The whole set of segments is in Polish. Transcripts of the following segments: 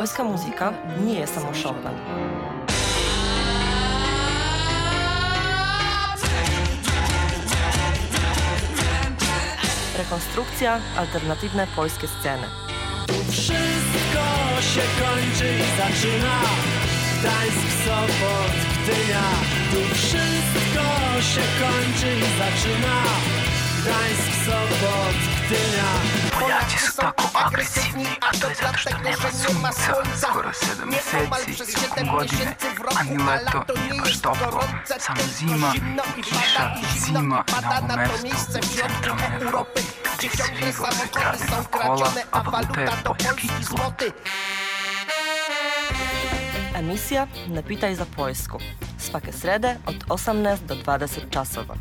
Polska muzyka nie jest samo Chopin. Rekonstrukcja, alternatywne polskie sceny. Wszystko się kończy i zaczyna Gdańsk, Sopot, Gdynia Tu wszystko się kończy i zaczyna Gdańsk, Sopot, Gdynia. Polacy są tak agresywni, a to dlatego, że nie ma słońca. Skoro 7 miesięcy, godziny, ani lato nie jest gorące Sam zima, cisza, zima na miasto w centrum Europy Gdzie ciągle samochody są kradzione, a waluta to polski złoty. Emisja Ne pitaj za Poljsku. Svake srede od 18 do 20 časova.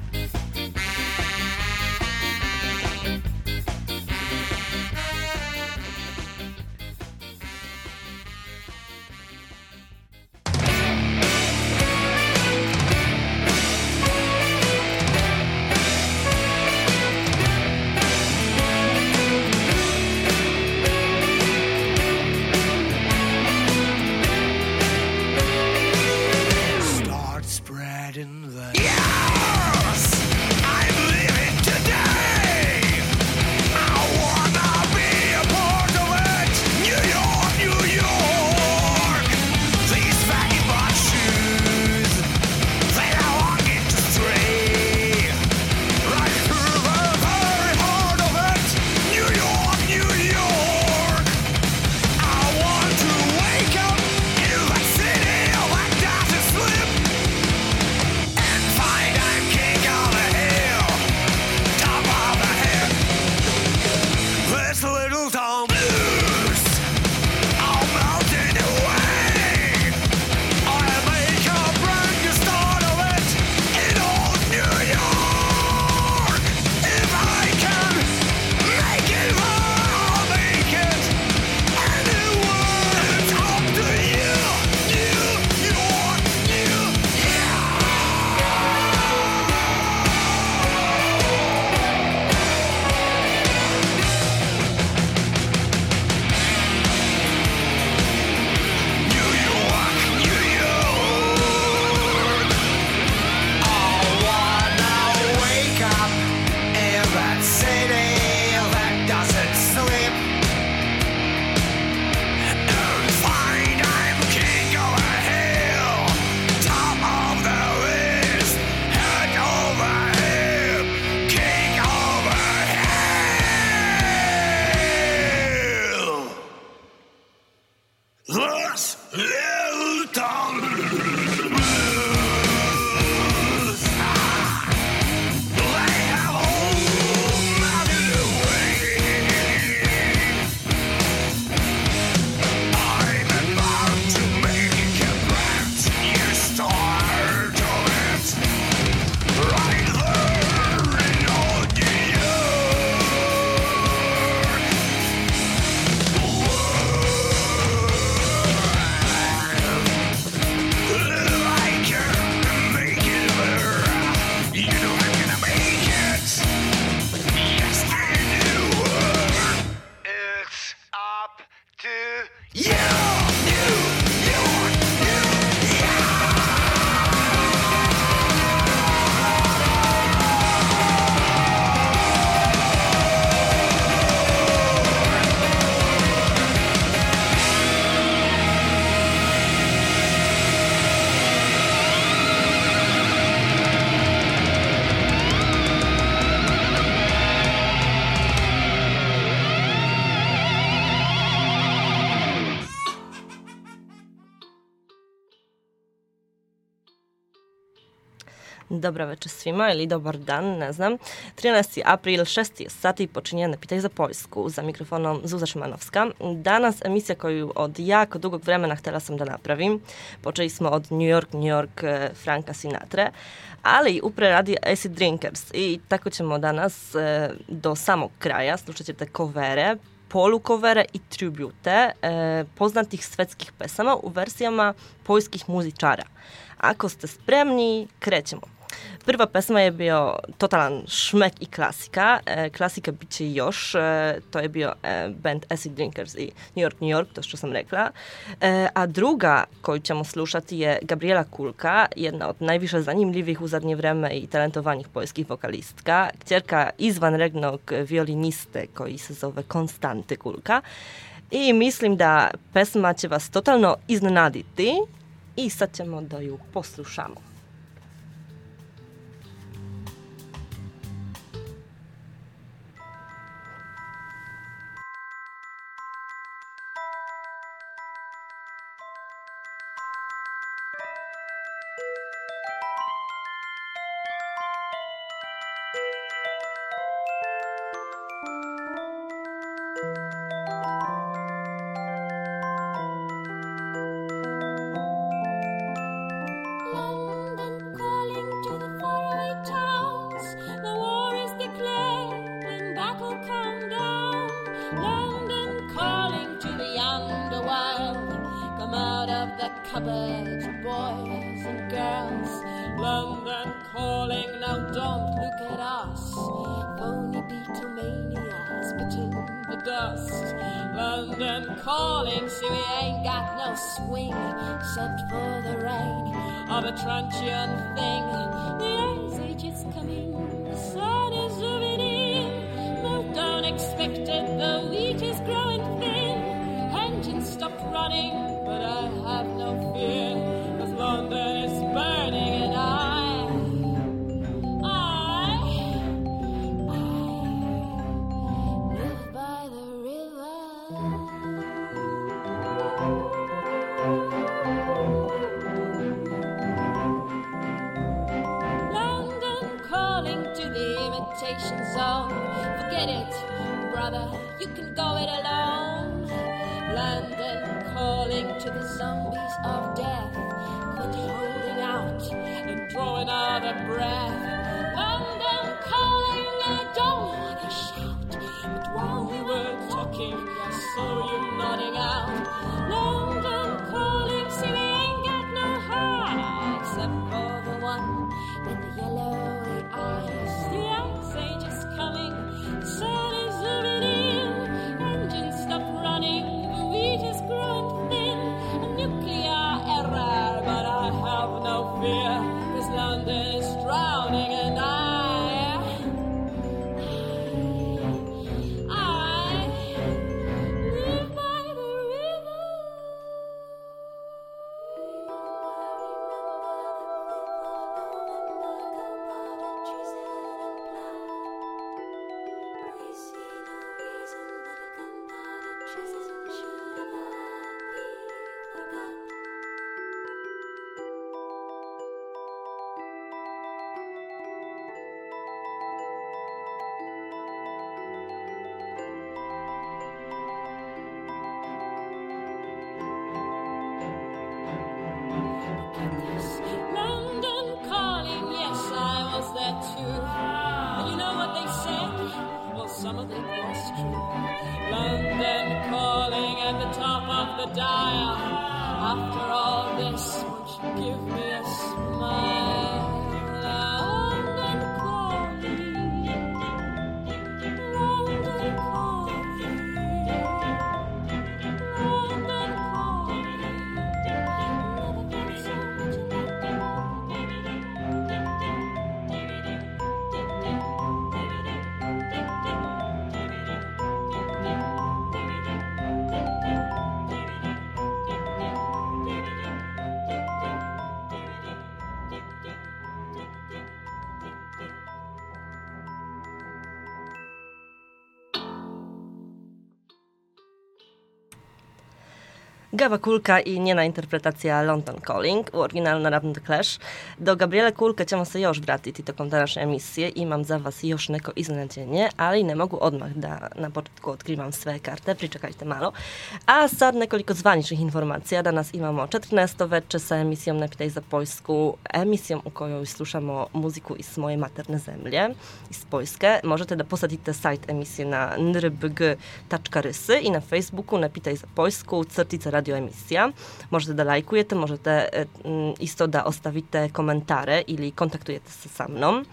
Dobra večer svima ili dobar dan, ne znam. 13. april, 6 sati počinje Ne pitaj za Poljsku. Za mikrofonom Zuza Šimanovska. Danas emisija koju od jako dugog vremena htjela sam da napravim. Počeli smo od New York, New York, eh, Franka Sinatre, ali upre radi Acid Drinkers i tako ćemo danas eh, do samog kraja slušat ćete kovere, polukovere i tribute eh, poznatih svetskih pesama u verzijama poljskih muzičara. Ako ste spremni, krećemo. Prva pesma je bio totalan šmek i klasika. E, klasika bit će. E, to je bio e, band Acid Drinkers i New York, New York, to što sam rekla. E, a druga koju ćemo slušati je Gabriela Kulka, jedna od najviše zanimljivih u zadnje i talentovanih poljskih vokalistka. Kćerka izvanrednog violiniste koji se Konstanty Kulka. I mislim da pesma će vas totalno iznenaditi i sad ćemo da ju poslušamo. Of a truncheon thing. Gawa Kulka i niena interpretacja London Calling, u oryginału The Clash. Do Gabriele Kulke ćemo se još vratiti tokom emisję i mam za was još neko iznenađenje, ali nie mogu odmah da na początku odkrywam sve karte, przyczekajcie malo. A sad nekoliko zvaničnih informacija. Danas imamo 14. veče sa emisijom Ne pitaj za Poljsku, emisijom u kojoj slušamo muziku iz moje materne zemlje, iz Poljske. Možete da posadite site emisije na nrbg.rysy i na Facebooku Ne pitaj za Poljsku, crtica radio radioemisija. možete da może te e, mm, isto da ostavite komentare ili kontaktujete se sa mnom.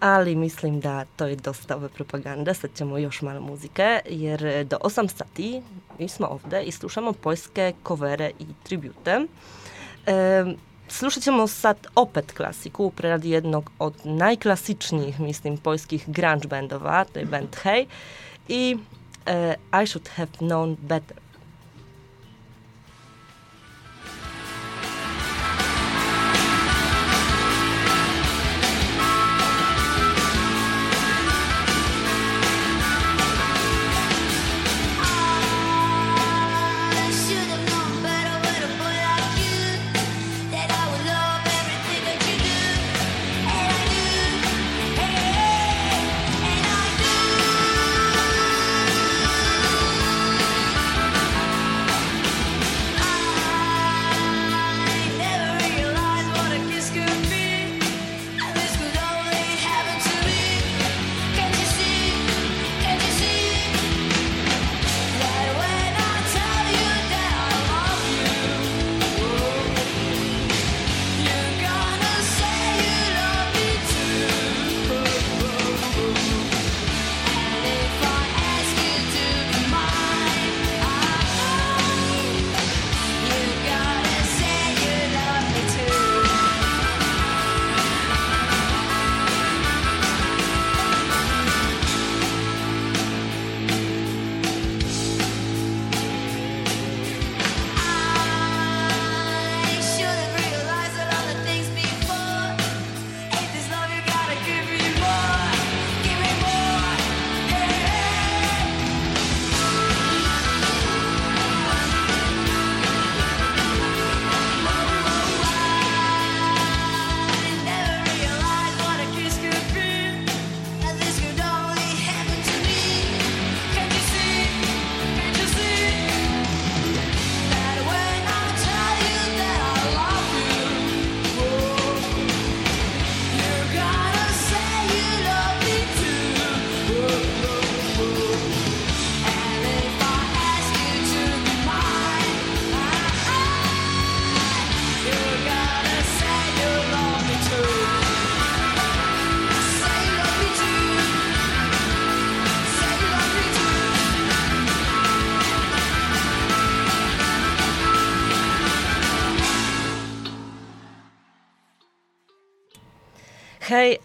Ali mislim da to je dosta ove propagande. Sad ćemo još malo muzike, jer do 8 sati mi smo ovde i slušamo poljskie covere i tribute. E, Słyszycie ćemo sad opet klasiku, prerad jednog od najklasičnijih, mislim, polskich grunge bandova, to je band Hey i e, I Should Have Known Better.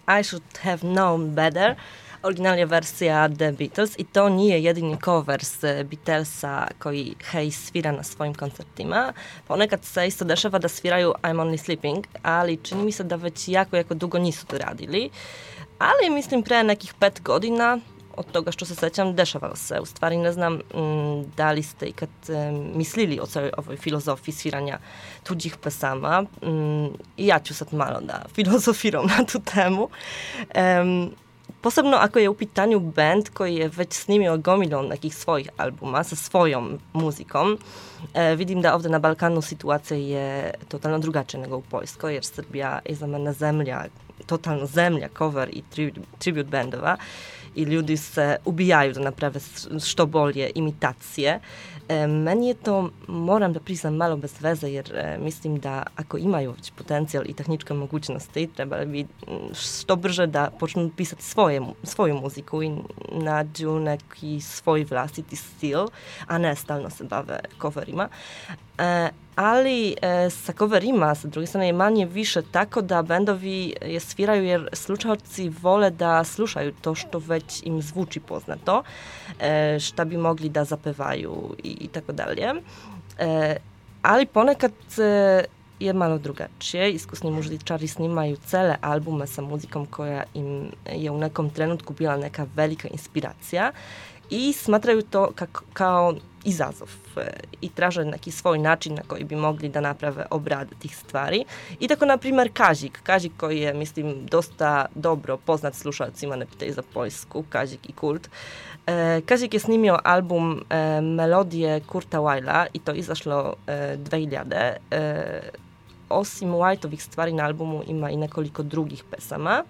I should have known better. Oryginalnie wersja The Beatles i to nije jedini cover z Beatlesa koji Hey svira na svojim koncertima. Ponekad se isto dešava da sviraju I'm Only Sleeping, ali čini mi se da već jako, jako dugo nisu to radili. Ali mislim pre nekih pet godina od toga što se sećam, dešavalo se. U stvari ne znam mm, da li ste ikad e, mislili o całej ovoj filozofiji sviranja tuđih pesama. Mm, I ja ću sad malo da filozofiram na tu temu. Em, Posebno ako je u pitanju band koji je već snimio gomilą nekih svojih albuma sa svojom muzikom. E, vidim da na Balkanu situacija je totalno drugačija nego u Poljskoj, jer Srbija je za mene zemlja, totalno zemlja cover i tri- tribute bendova i ljudi se ubijaju da naprave što bolje imitacije. E, meni je to, moram da priznam, malo bez veze, jer e, mislim da ako imaju već potencijal i tehničke mogućnosti, trebali bi mm, što brže da počnu pisati svoje, mu- svoju muziku i nađu neki svoj vlastiti stil, a ne stalno se bave coverima. E, ali e, sa coverima, sa druge strane, je manje više tako da bendovi je sviraju jer slušalci vole da slušaju to što već im zvuči poznato, e, šta bi mogli da zapevaju i, i tako dalje. E, ali ponekad e, je malo drugačije. Iskusni muzičari snimaju cele albume sa muzikom koja im je u nekom trenutku bila neka velika inspiracija i smatraju to kako, kao izazov e, i traže neki svoj način na koji bi mogli da naprave obrade tih stvari. I tako, na primjer, Kazik. Kazik koji je, mislim, dosta dobro poznat slušalcima, ne pitaj za Poljsku, Kazik i Kult. E, Kazik je snimio album e, Melodije Kurta Weila i to izašlo e, 2000. E, osim Whiteovih stvari na albumu ima i nekoliko drugih pesama.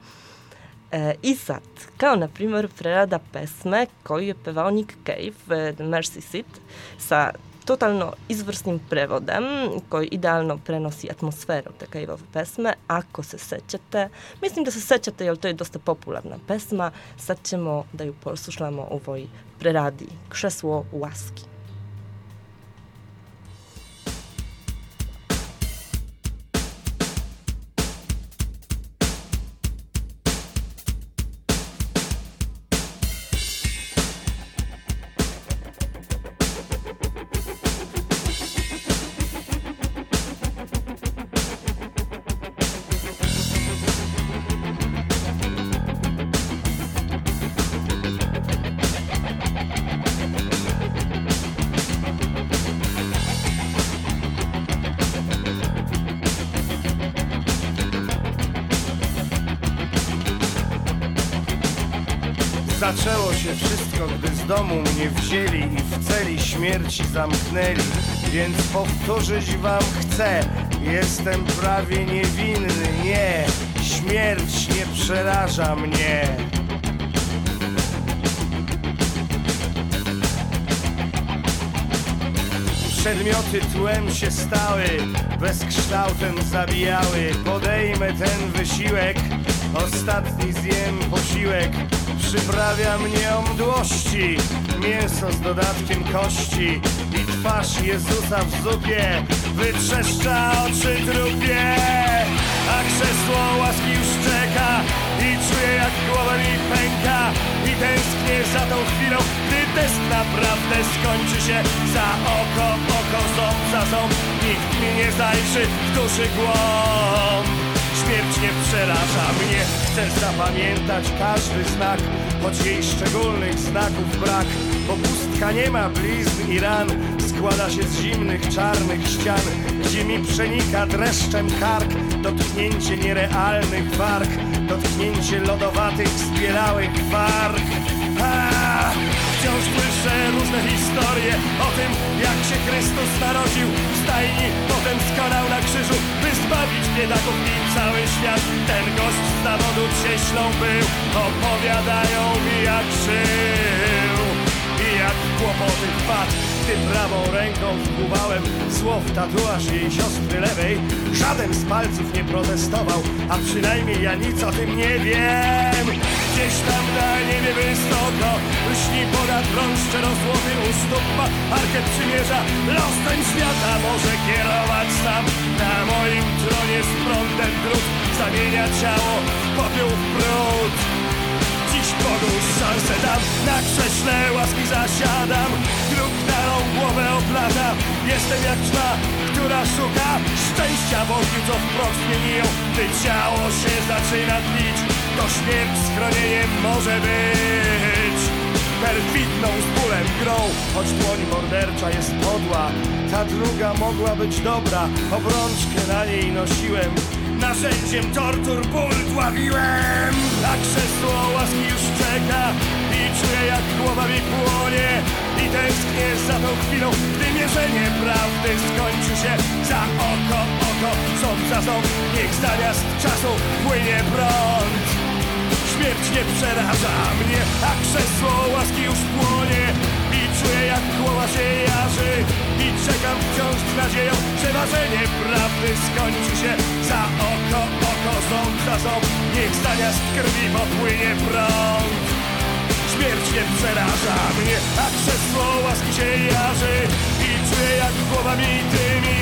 E, I sad, kao na primjer prerada pesme koju je pevao Nick Cave, e, The Mercy Seat, sa totalno izvrsnim prevodem koji idealno prenosi atmosferu takajvove pesme. Ako se sećate, mislim da se sećate jer to je dosta popularna pesma, sad ćemo da ju poslušamo u ovoj preradi Krzesło łaski. Zaczęło się wszystko, gdy z domu mnie wzięli i w celi śmierci zamknęli. Więc powtórzyć wam chcę, jestem prawie niewinny, nie, śmierć nie przeraża mnie. Przedmioty tłem się stały, bezkształtem zabijały. Podejmę ten wysiłek, ostatni zjem posiłek. Przyprawia mnie o mdłości, mięso z dodatkiem kości i twarz Jezusa w zupie wytrzeszcza oczy trupie. A krzesło łaski już czeka i czuję jak głowa mi pęka i tęsknię za tą chwilą, gdy test naprawdę skończy się za oko, oko, ząb za ząb. Nikt mi nie zajrzy w duszy głąb. Śmierć nie przeraża mnie, chcę zapamiętać każdy znak, choć jej szczególnych znaków brak. Bo pustka nie ma blizn i ran, składa się z zimnych, czarnych ścian, gdzie mi przenika dreszczem kark, dotknięcie nierealnych warg, dotknięcie lodowatych, zbielałych warg. A, wciąż słyszę różne historie o tym, jak się Chrystus narodził w stajni, potem skonał na krzyżu, by zbawić biedaków i cały świat. Ten gość z zawodu cieślą był, opowiadają mi jak żył i jak kłopoty wpadł. Gdy prawą ręką wpływałem słow tatuaż jej siostry lewej, żaden z palców nie protestował, a przynajmniej ja nic o tym nie wiem. Gdzieś tam na niebie wysoko lśni poda tron szczerozłoty u stóp ma arkę przymierza. Los ten świata może kierować sam na moim tronie z prądem drut zamienia ciało w popiół w brud. Bogu szansę dam, na krześle łaski zasiadam. Druknarą głowę oplata, jestem jak ćma, która szuka Szczęścia. W ogniu, co wprost zmieniją Gdy ciało się zaczyna tlić, to śmierć schronieniem może być Perfidną z bólem grą, choć dłoń mordercza jest podła Ta druga mogła być dobra, obrączkę na niej nosiłem Narzędziem tortur ból dławiłem A krzesło łaski już czeka I czuję jak głowa mi płonie I tęsknię za tą chwilą Gdy mierzenie prawdy skończy się. Za oko, oko, ząb za ząb Niech zamiast czasu płynie prąd. Śmierć nie przeraża mnie, a krzesło łaski już płonie czuję jak głowa się jarzy I czekam wciąż z nadzieją, że ważenie prawdy skończy się. Za oko, oko, ząb za ząb Niech zamiast krwi popłynie prąd. Śmierć nie przeraża mnie, a krzesło łaski się jarzy. I czuję jak głowa mi dymi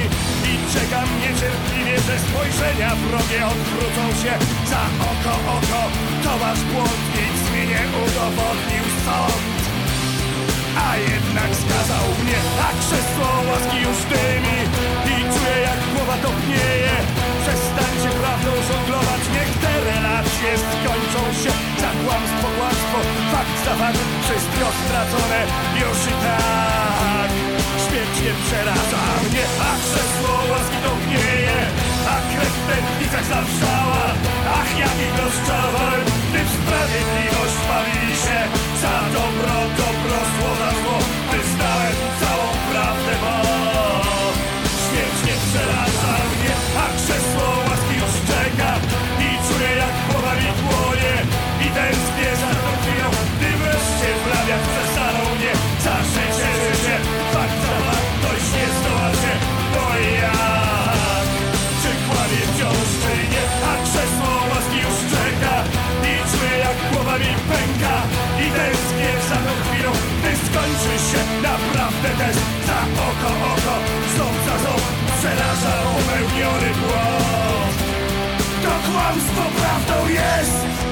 I czekam niecierpliwie, że spojrzenia wrogie odwrócą się. Za oko, oko, to wasz błąd Nic mi nie udowodnił sąd a jednak skazał mnie, a krzesło łaski już dymi. I czuję jak głowa topnieje. Przestańcie prawdą żonglować, niech te relacje skończą się. Za kłamstwo, kłamstwo, fakt za fakt Wszystko stracone. Już i tak Śmierć nie przeraża mnie, a krzesło łaski topnieje A krew w tętnicach zawrzała Ach, jak ich rozczarowałem, gdy sprawiedliwość bawili się Za dobro, dobro, zło za zło Wyznałem całą prawdę, bo Śmierć nie przeraża mnie, a krzesło też za oko, oko Ząb za ząb przeraża popełniony błąd To kłamstwo prawdą jest.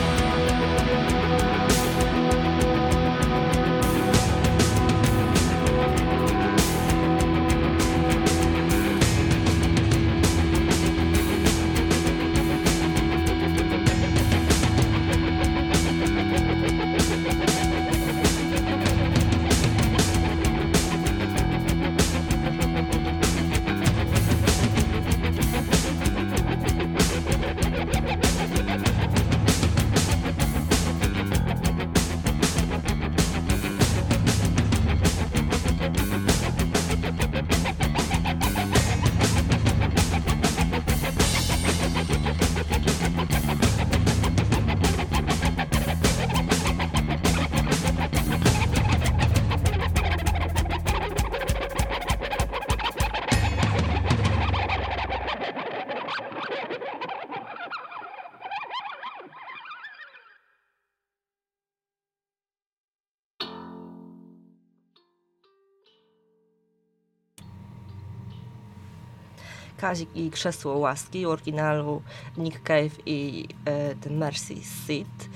Kazik i Krzesło Łaski, oryginału Nick Cave i e, The Mercy Seat.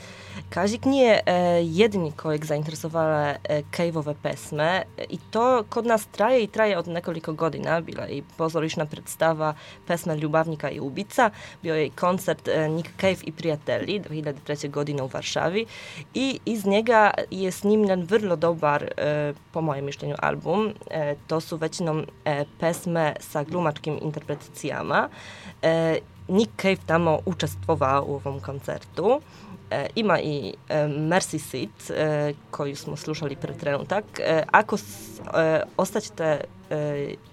Kazik nije e, jedini kojeg zainteresovala e, Caveove pesme i to kod nas traje i traje od nekoliko godina. Bila i pozorišna predstava pesme Ljubavnika i ubica, bio je i koncert e, Nick Cave i prijatelji 2003. godine u Warszawi i iz njega je snimljen vrlo dobar, po mojem mišljenju, album. To su većinom pesme sa glumačkim interpretacijama. Nick Cave tamo učestvovao u ovom koncertu. Ima i e, Mercy Seat e, koju smo slušali pre trenutak. E, ako ostaćete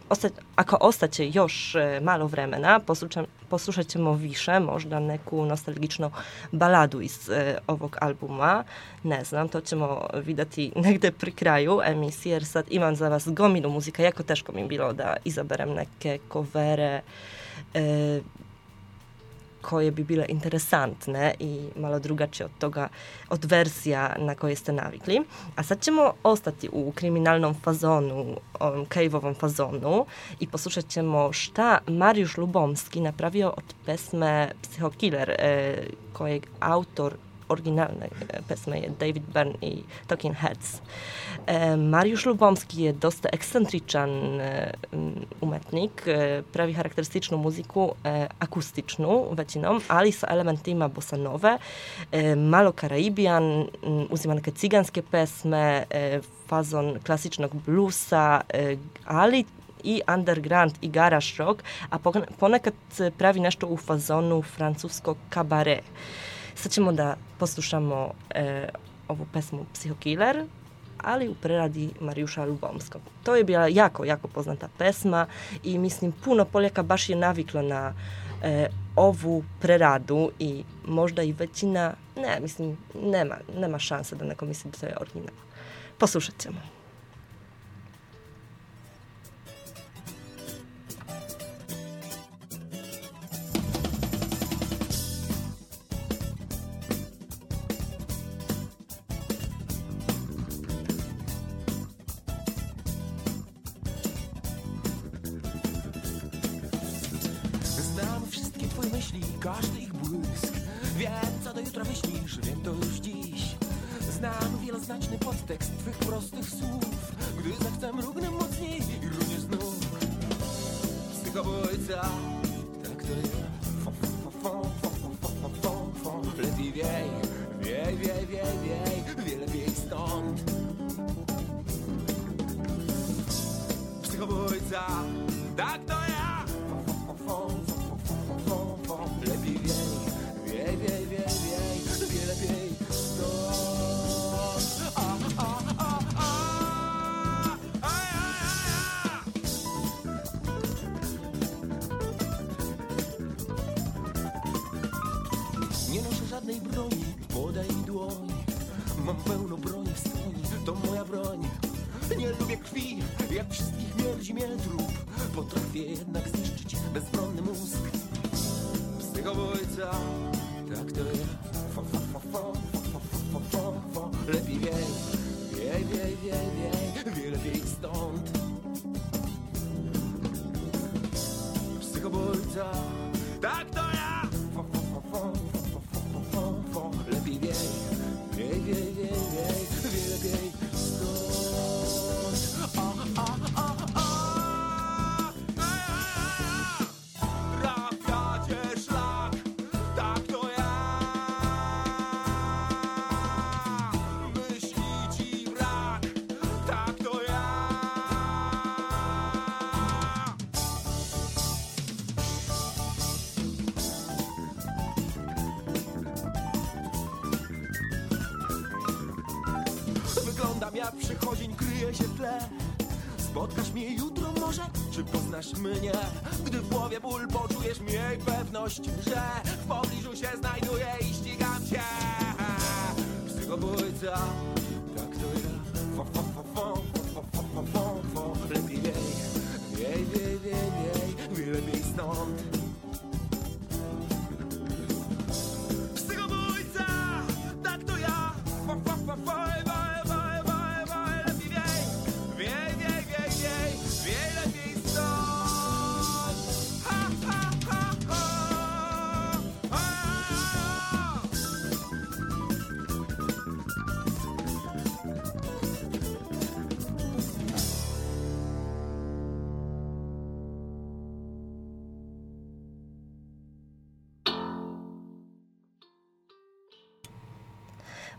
osta, ako ostaće još malo vremena, poslušam, poslušat ćemo više, možda neku nostalgičnu baladu iz ovog albuma. Ne znam, to ćemo vidjeti negde pri kraju emisije, jer sad imam za vas gomilu muzika. Jako teško mi bilo da izaberem neke kovere e, koje bi bile interesantne i malo drugačije od toga, od verzija na koje ste navikli. A sad ćemo ostati u kriminalnom fazonu, ovom caveovom fazonu i poslušat ćemo šta Mariusz Lubomski napravio od pesme Psychokiller, e, kojeg autor oryginalnej e, pesme David Byrne i Talking Heads. E, Mariusz Lubomski je dosta ekscentričan e, umetnik, pravi charakterystyczną muziku e, akustyczną većinom, ali sa elementima bossa nove, e, malo karaibijan, m, uzima neke ciganske pesme, fazon klasičnog bluesa, e, ali i underground i garage rock, a pon- ponekad pravi nešto u fazonu francuskog kabaret. Sad ćemo da poslušamo e, ovu pesmu Psychokiller, ali u preradi Mariusza Lubomskog. To je bila jako, jako poznata pesma i mislim puno Poljaka baš je naviklo na e, ovu preradu i možda i većina, ne, mislim, nema, nema šanse da neko misli da to je original. Poslušat ćemo.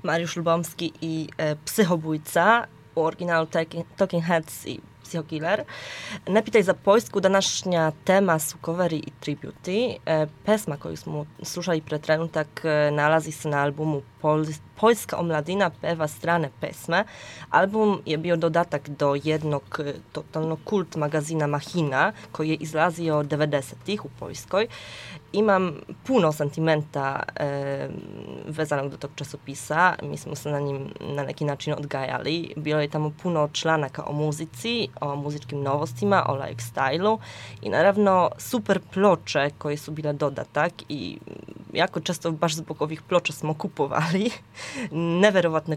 Mariusz Lubomski i e, Psychobójca, u oryginału Talking, Heads i Psychokiller. Napitaj za Poljsku današnja tema su coveri i tributi. E, pesma koju smo slušali pre trenutak e, nalazi se na albumu Pol Poljska omladina peva strane pesme. Album je bio dodatak do jednog e, totalno kult magazina Mahina koji je izlazio 90-ih u Poljskoj. Imam puno sentimenta e, vezanog do tog časopisa. Mi smo se na njim na neki način odgajali. Bilo je tamo puno članaka o muzici, o muzičkim novostima, o lifestylu i naravno super ploče koje su bile dodatak i jako često baš zbog ovih ploča smo kupovali neverovatne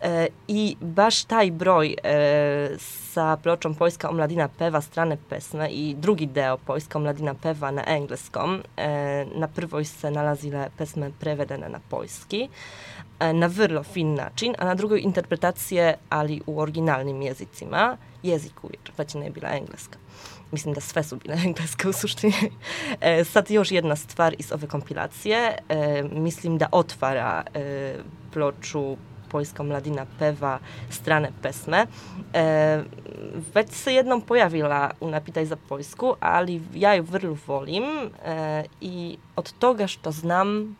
e, i baš taj broj e, sa pločom Poljska omladina peva strane pesme i drugi deo Poljska omladina peva na engleskom. E, na prvoj se nalazile pesme prevedene na poljski e, na vrlo fin način, a na drugoj interpretacije, ali u originalnim jezicima, jeziku, jer većina je bila. Mislim da sve su bile engleske u suštini. E, sad još jedna stvar iz ove kompilacije. E, mislim da otvara e, ploču Poljska mladina peva strane pesme. E, već se jednom pojavila u Napitaj za Poljsku, ali ja ju vrlo volim e, i od toga što znam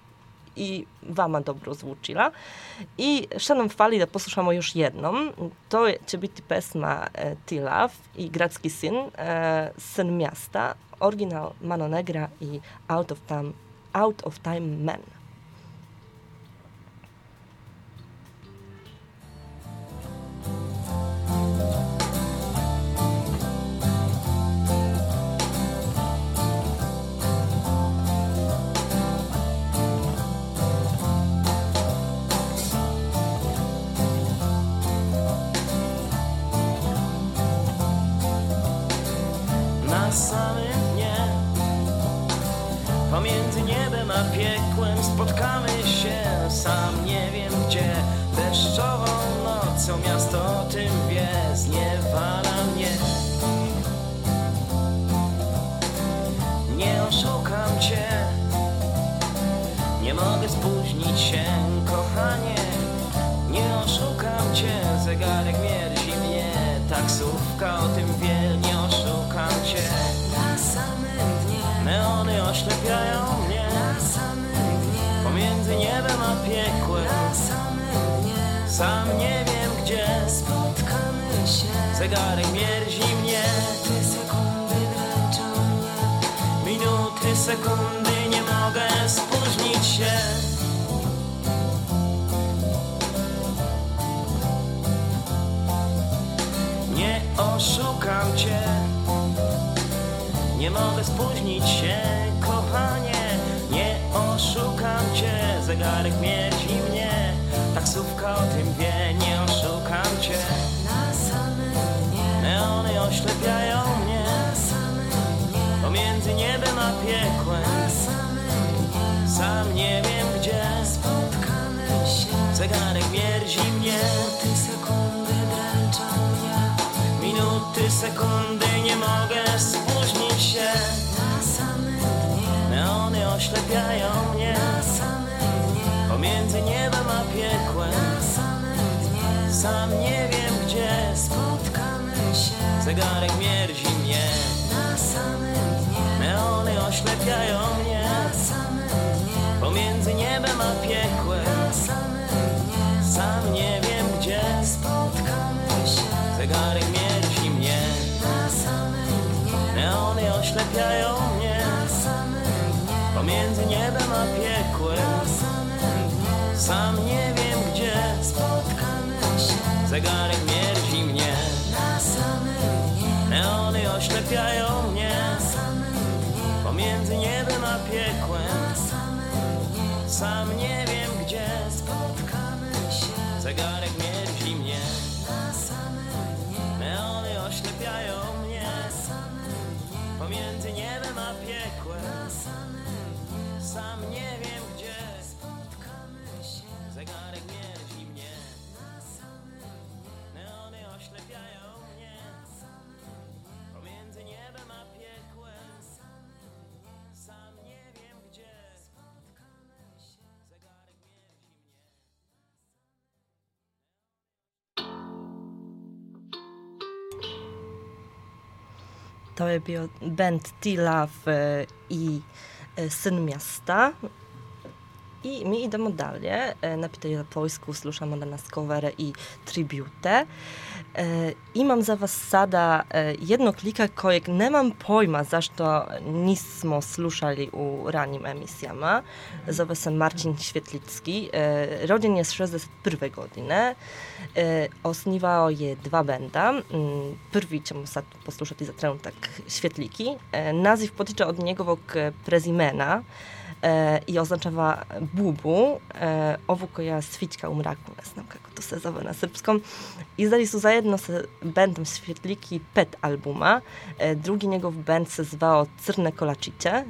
i vama dobro zvučila. I šta nam fali da poslušamo još jednom, to će biti pesma e, Ti i Gradski sin, e, Sen mjasta, original Mano Negra i Out of Time, Out of Time Man. Na samym Pomiędzy niebem a piekłem spotkamy się. Sam nie wiem gdzie Deszczową nocą miasto o tym wie. Zniewala mnie. Nie oszukam cię. Nie mogę spóźnić się, kochanie. Nie oszukam cię. Zegarek mierzi mnie. Taksówka o tym wie oślepiają mnie Pomiędzy niebem a piekłem Sam nie wiem gdzie spotkamy się. Zegarek mierzi mnie. Minuty, sekundy Nie mogę spóźnić się Nie oszukam cię Nie mogę spóźnić się, kochanie. Nie oszukam cię Zegarek mierzi mnie. Taksówka o tym wie Nie oszukam cię. Na samym dnie, Neony oślepiają mnie. Na samym dnie, Pomiędzy niebem a piekłem. Na samym dnie. Sam nie wiem gdzie. Spotkamy się. Zegarek mierzi mnie. Te sekundy dręczą mnie. Minuty, sekundy Nie mogę spóźnić Na samym dnie, Neony oślepiają mnie. Na samym dnie, Pomiędzy niebem a piekłem. Na samym dnie. Sam nie wiem gdzie. Spotkamy się. Zegarek mierzi mnie. Na samym dnie, Neony oślepiają mnie. Na samym dnie, Pomiędzy niebem a piekłem. Na samym dnie. Sam nie wiem gdzie. Spotkamy się. Zegarek oślepiają mnie. Pomiędzy niebem a piekłem. Sam nie wiem gdzie. Spotkamy się. Zegarek mierzi mnie. Neony oślepiają mnie. Pomiędzy niebem a piekłem. Sam nie wiem gdzie. Spotkamy się. Zegarek mierzi mnie. Neony oślepiają mnie Pomiędzy niebem a piekłem. Sam nie wiem to band T-Love i e, Syn Miasta. I mi idemo dalje. E, Na Pitaj za Poljsku slušamo danas covere i tribute. E, imam za vas sada e, jednog lika kojeg nemam pojma zašto nismo slušali u ranijim emisijama. Zove se Marcin Świetlicki. E, rođen je s 61. godine. E, osnivao je dva benda. Mm, Prvi ćemo sad poslušati za trenutak Świetliki. Naziv potiče od njegovog e, prezimena i označava bubu, e, ovu koja svićka u mraku, znam kako to se zove na srpskom. Izdali su zajedno sa Świetliki pet albuma. E, drugi njegov band se zvao Crne kolačiće,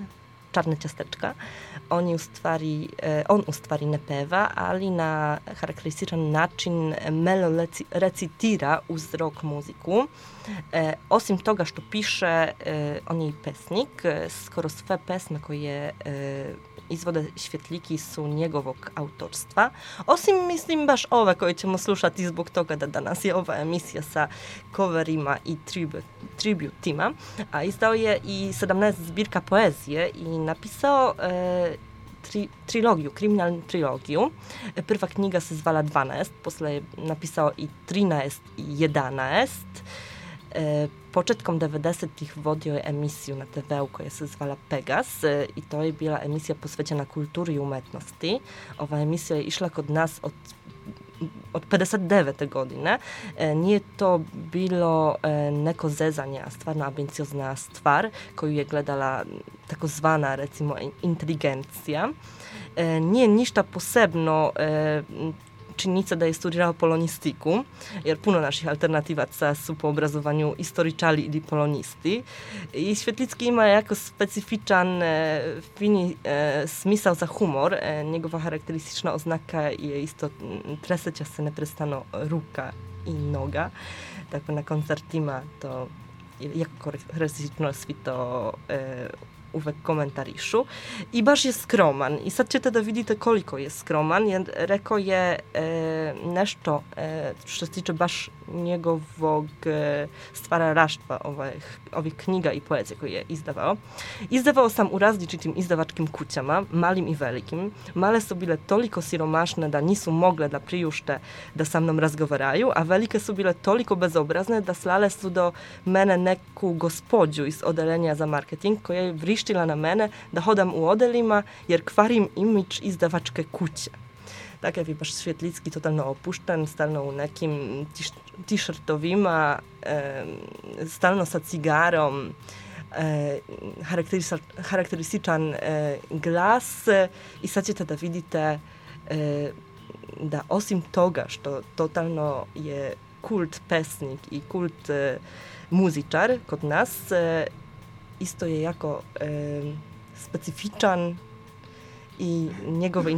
czarne ciasteczka. Oni u stvari, e, on u stvari ne peva, ali na charakterystyczny način melo recitira uz rock muziku. E, osim toga što piše, on je i pesnik. E, skoro sve pesme koje izvode Świetliki su njegovog autorstva. Osim, mislim, baš ove koje ćemo slušati zbog toga da danas je ova emisija sa coverima i tribu- tributima. A izdao je i 17 zbirka poezije i napisao e, tri, trilogiju, kriminalnu trilogiju. Prva knjiga se zvala 12, posle je napisao i 13 i 11. E, Početkom 90-ih vodio je emisiju na TV-u koja se zvala Pegas e, i to je bila emisija posvećena kulturi i umetnosti. Ova emisija je išla kod nas od od 59. godine. E, nije to bilo neko zezanje, a stvarno ambiciozna stvar koju je gledala takozvana recimo in- inteligencija. Nije ništa posebno činjenica da je studirao polonistiku, jer puno naših alternativaca su po obrazovanju istoričali ili polonisti. I Świetlicki ima jako specifičan, e, fini e, smisao za humor. E, karakteristična oznaka je isto treseća se neprestano ruka i noga. Dakle, na koncertima to jako karakteristično svi to e, uvek komentarišu. I baš je skroman. I sad ćete da vidite koliko je skroman, jer rekao je e, nešto e, što se tiče baš njegovog e, stvaralaštva ovih, ovih knjiga i poezije koje je izdavao. Izdavao sam u različitim izdavačkim kućama, malim i velikim. Male su bile toliko siromašne da nisu mogle da priušte da sa mnom razgovaraju, a velike su bile toliko bezobrazne da slale su do mene neku gospođu iz odelenja za marketing koja je vrištila na mene da hodam u odelima jer kvarim imidž izdavačke kuće. Takav je baš Świetlicki totalno opušten, stalno u nekim t-shirtovima, e, stalno sa cigarom, e, charakterističan e, glas i sad ćete da vidite e, da osim toga što totalno je kult pesnik i kult e, muzičar kod nas, e, isto je jako e, specifičan i njegove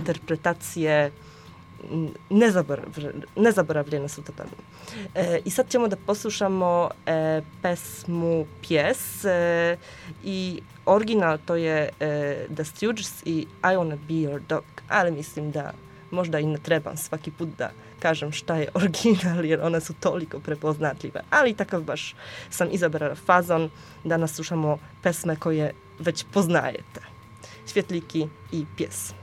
nezabor- nezaboravljene su totalno. E, I sad ćemo da poslušamo e, pesmu Pies e, i original to je e, The Stooges i I Wanna Be Your Dog, ali mislim da možda i ne trebam svaki put da kažem šta je original jer one su toliko prepoznatljive, ali takav baš sam izabrala fazon. Danas slušamo pesme koje već poznajete. Świetliki i pies.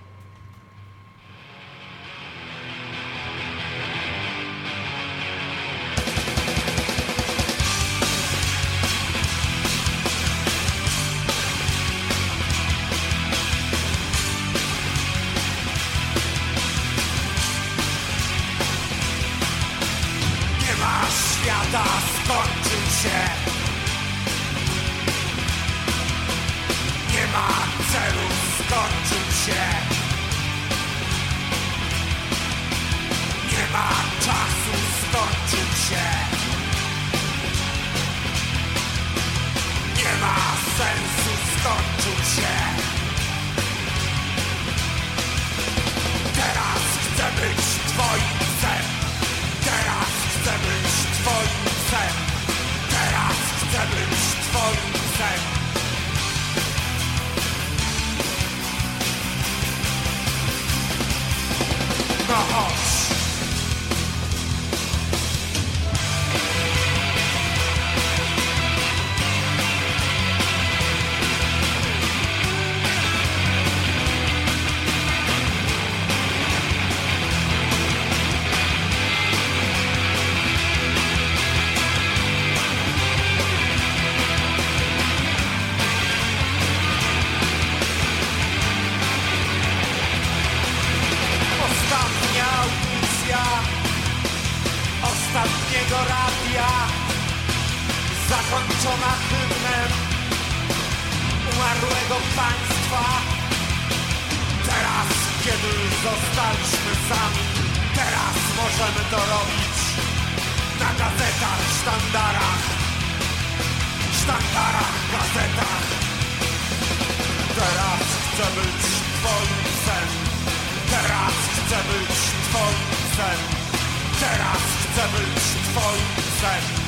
time.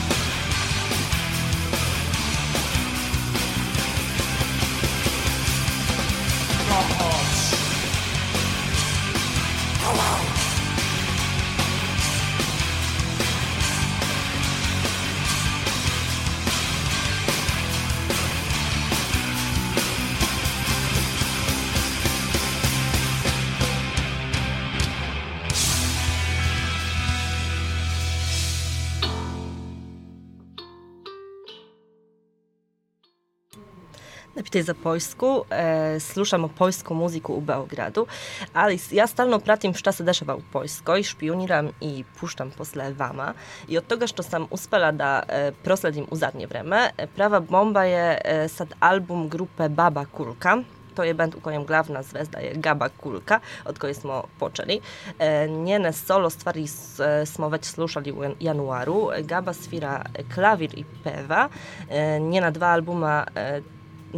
Napitej za Poljsku, e, slušamo poljsku muziku u Beogradu, ali ja stalno pratim šta se dešava u Poljskoj, špioniram i puštam posle vama. I od toga što sam uspela da e, prosledim u zadnje vreme, e, prava bomba je e, sad album grupe Baba Kulka, to je band u kojem glavna zvezda je Gaba Kulka, od koje smo počeli. E, njene solo stvari e, smo već slušali u jan- januaru. Gaba svira klavir i peva. E, njena dva albuma e,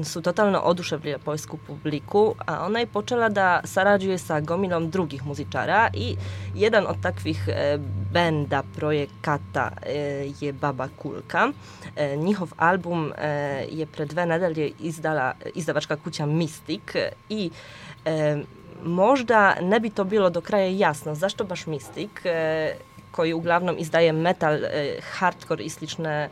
su totalno oduševljile poljsku publiku, a ona je počela da sarađuje sa gomilom drugih muzičara i jedan od takvih e, benda, projekata e, je Baba Kulka. E, njihov album e, je pred dve nedelje izdala izdavačka kuća Mystic i e, možda ne bi to bilo do kraja jasno zašto baš Mystic e, koji uglavnom izdaje metal, e, hardcore i slične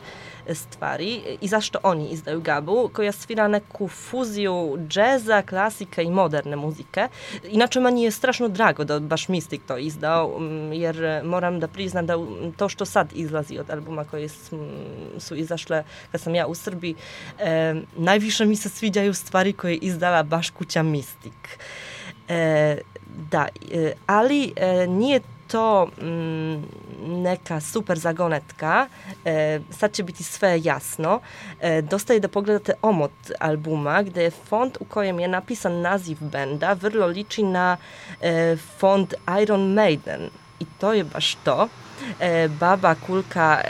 stvari i zašto oni izdaju Gabu koja svira neku fuziju džeza, klasike i moderne muzike. Inače meni je strašno drago da baš Mystic to izdao mm, jer moram da priznam da mm, to što sad izlazi od albuma koje sm- su izašle kad sam ja u Srbiji e, najviše mi se sviđaju stvari koje je izdala baš kuća Mystic. E, da, e, ali e, nije to mm, neka super zagonetka. Sad će biti sve jasno. E, dosta je da pogledate omot albuma gde je font u kojem je napisan naziv benda vrlo liči na e, font Iron Maiden. I to je baš to. E, Baba Kulka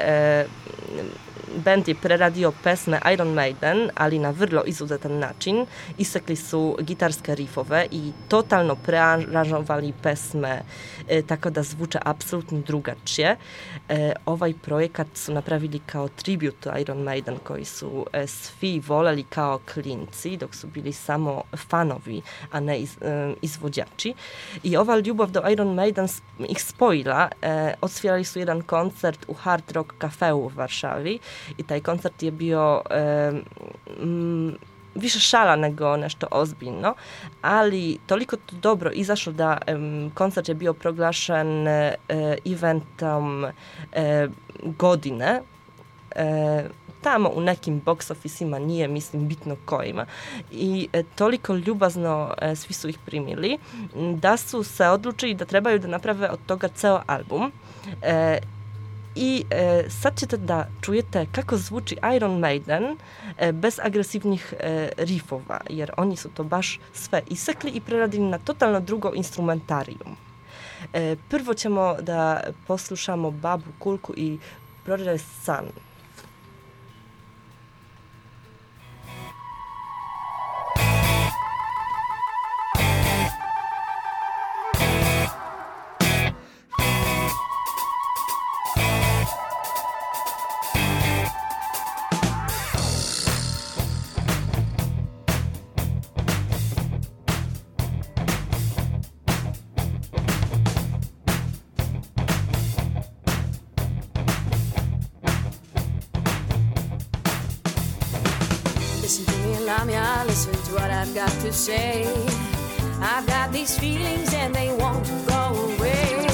e, je preradio pesme Iron Maiden, ali na vrlo izuzetan način. Isekli su gitarske rifove i totalno prearanžovali pesme e, tako da zvuče apsolutno drugačije. E, ovaj projekat su napravili kao tribut Iron Maiden koji su e, svi voleli kao klinci dok su bili samo fanovi, a ne iz, e, izvođači. I ova ljubav do Iron Maiden ih spojila. Odsvirali su jedan koncert u Hard Rock Cafeu u Warszawi i taj koncert je bio više šala nego nešto ozbiljno, ali toliko to dobro izašlo da em, koncert je bio proglašen e, eventom e, godine e, tamo u nekim box officima, nije mislim bitno kojima. I e, toliko ljubazno e, svi su ih primili da su se odlučili da trebaju da naprave od toga ceo album. I e, sad ćete da čujete kako zvuči Iron Maiden e, bez agresivnih e, riffova, jer oni su to baš sve isekli i preradili na totalno drugo instrumentarijum. E, prvo ćemo da poslušamo Babu Kulku i Prorire Sun. Say. I've got these feelings and they won't go away.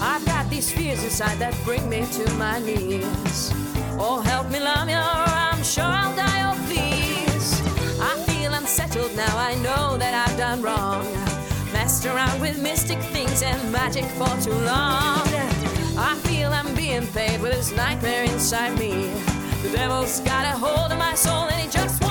I've got these fears inside that bring me to my knees. Oh, help me, Lamia, or I'm sure I'll die oh, of these. I feel unsettled now, I know that I've done wrong. Messed around with mystic things and magic for too long. I feel I'm being paid with this nightmare inside me. The devil's got a hold of my soul and he just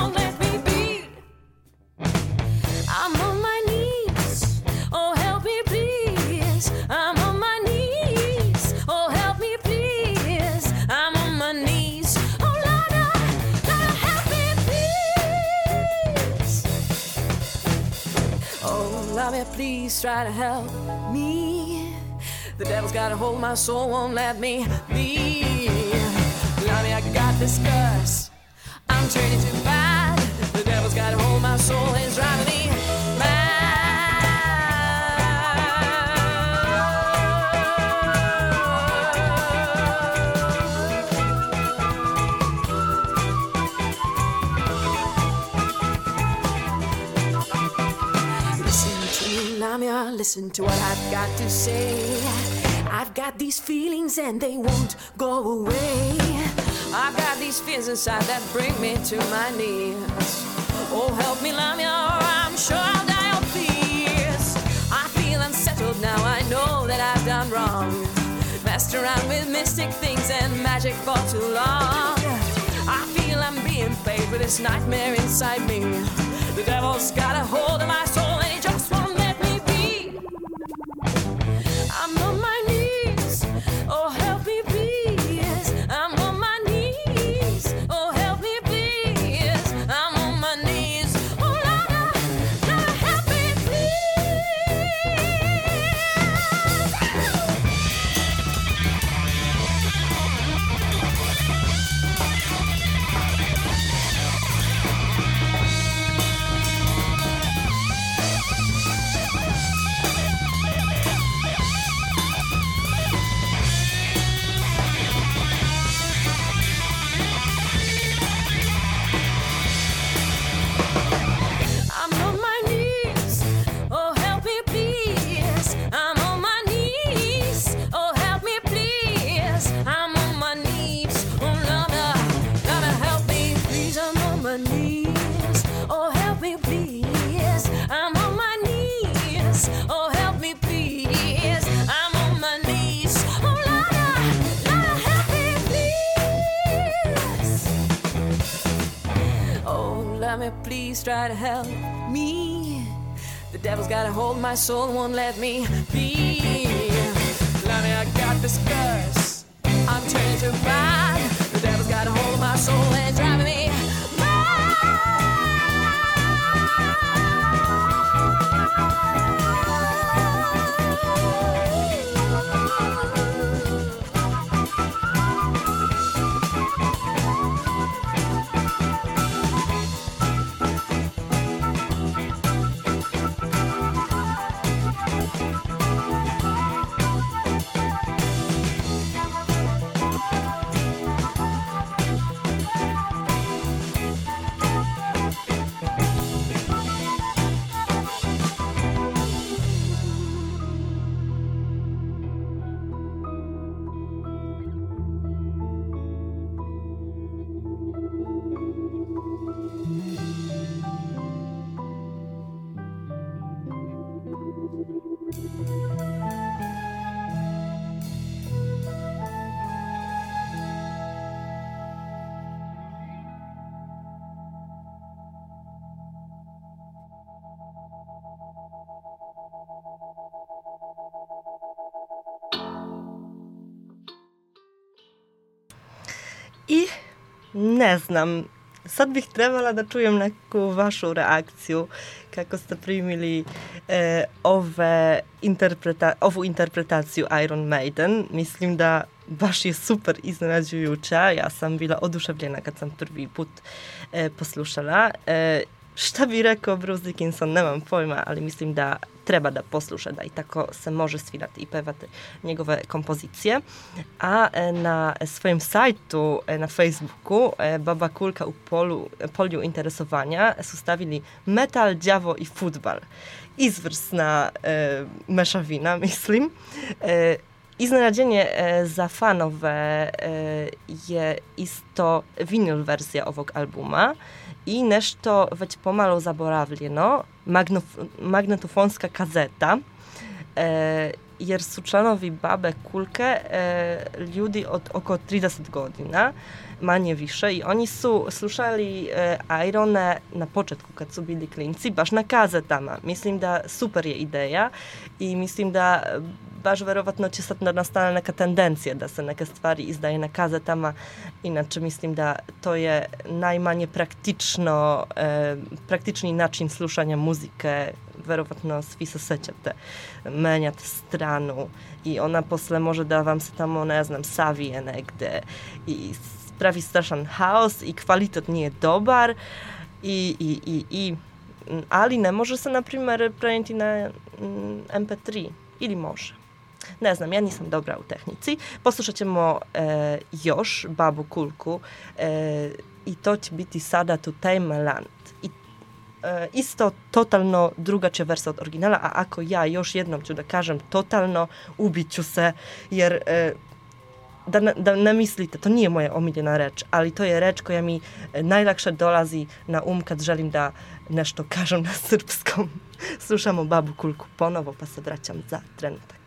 try to help me. The devil's got a hold my soul, won't let me be. Love I got this curse. I'm turning to bad. The devil's got a hold my soul, listen to what I've got to say. I've got these feelings and they won't go away. I've got these fears inside that bring me to my knees. Oh, help me, Lamia, or I'm sure I'll die of fears. I feel unsettled now, I know that I've done wrong. Messed around with mystic things and magic for too long. I feel I'm being played with this nightmare inside me. The devil's got a hold of my soul try to help me. The devil's got a hold of my soul won't let me be. Me, I got this curse. Ne znam, sad bih trebala da čujem neku vašu reakciju kako ste primili e, ove interpreta, ovu interpretaciju Iron Maiden. Mislim da baš je super iznenađujuća. Ja sam bila oduševljena kad sam prvi put e, poslušala. E, šta bi rekao Bruce Dickinson, nemam pojma, ali mislim da treba da posluša da i tako se može svirati i pevati njegove kompozicije. A e, na swoim sajtu, e, na Facebooku, e, Baba Kulka u polu, polju interesowania su stavili metal, đavo i futbal. Izvrsna e, mešavina, mislim. E, Iznenađenje za fanove je isto vinyl wersja ovog albuma i nešto već pomalo zaboravljeno, magnof- magnetofonska kazeta. E, jer su članovi Babe Kulke e, ljudi od oko 30 godina, manje više, i oni su slušali e, Irone na početku kad su bili klinci, baš na kazetama. Mislim da super je ideja i mislim da e, baš verovatno će sad da nastane neka tendencija da se neke stvari izdaje na kazetama. Inače mislim da to je najmanje praktično, e, praktični način slušanja muzike. Verovatno svi se sećate menjati stranu i ona posle može da vam se tamo, ne znam, savije negde i spravi strašan haos i kvalitet nije dobar i, i, i, i ali ne može se, na primjer, prenijeti na mm, MP3 ili može. Ne znam, ja nisam dobra u tehnici. Poslušat ćemo e, još Babu Kulku e, i to će biti sada Tu Tame Land. I e, isto totalno drugačija verzija od originala, a ako ja još jednom ću da kažem totalno, ubit se, jer e, da, da ne mislite, to nije moja omiljena reč, ali to je reč koja mi e, najlakše dolazi na um kad želim da nešto kažem na srpskom. Slušamo Babu Kulku ponovo, pa se vraćam za trenutak.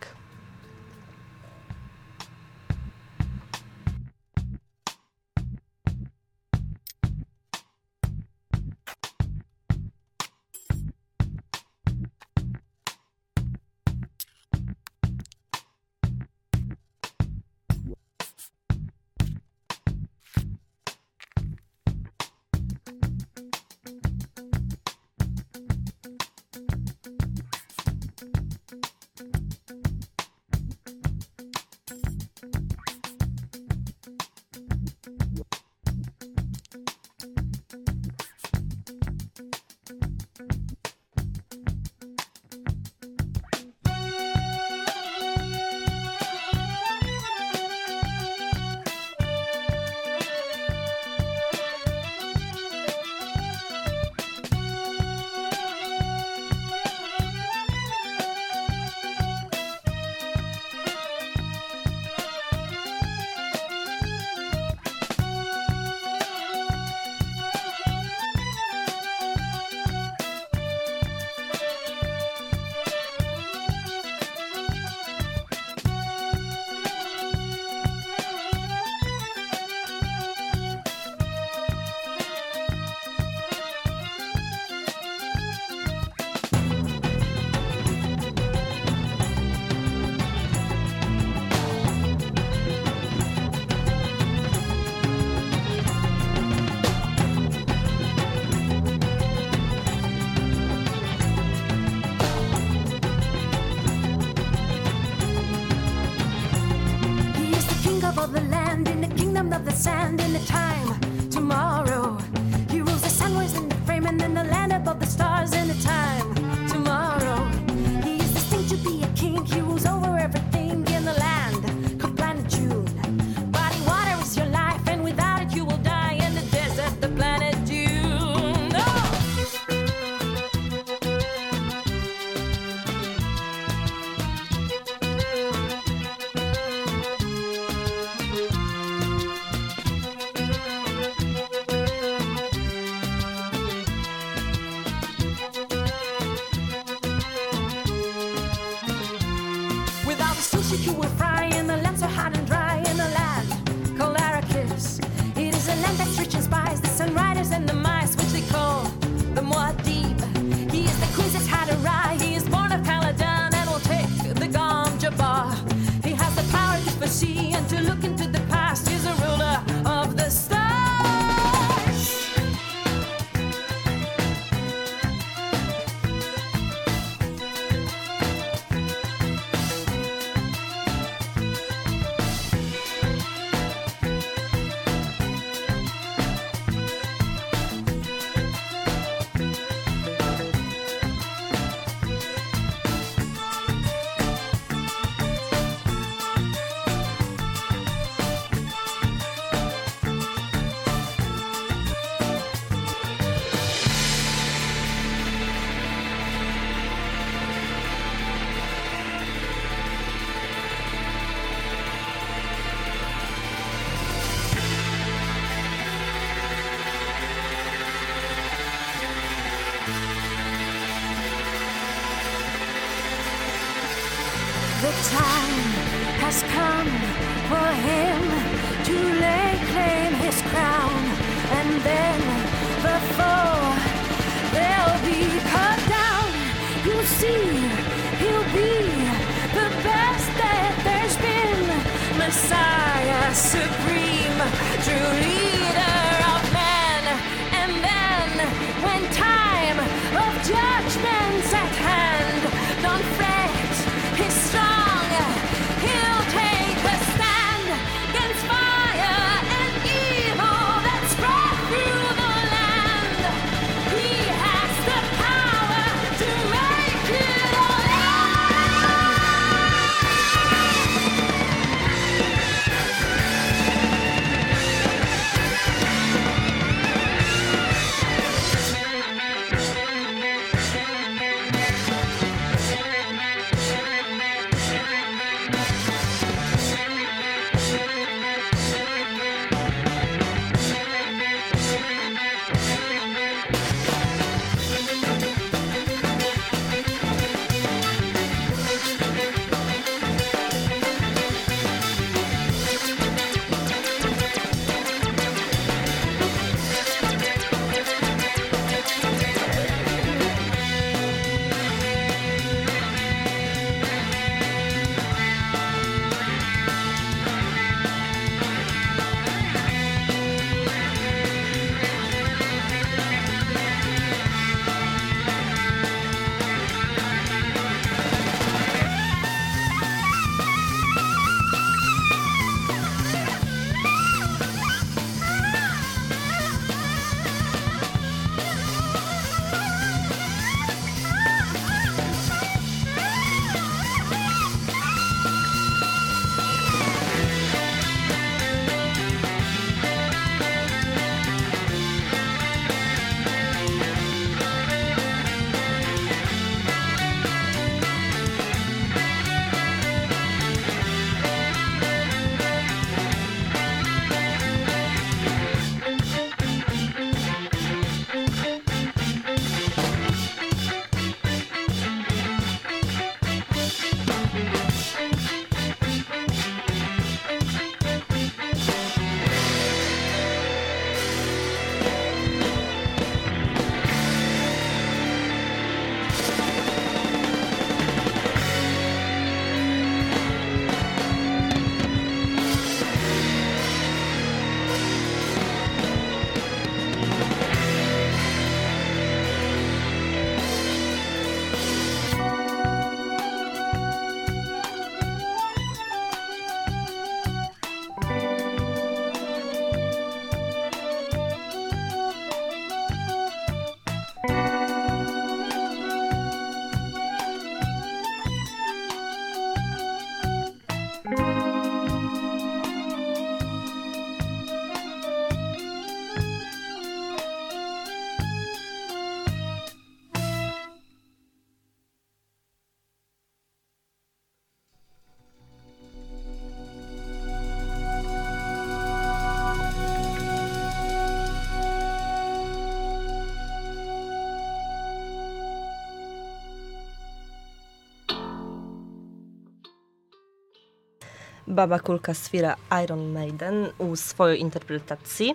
Baba Kulka svira Iron Maiden u svojoj interpretaciji.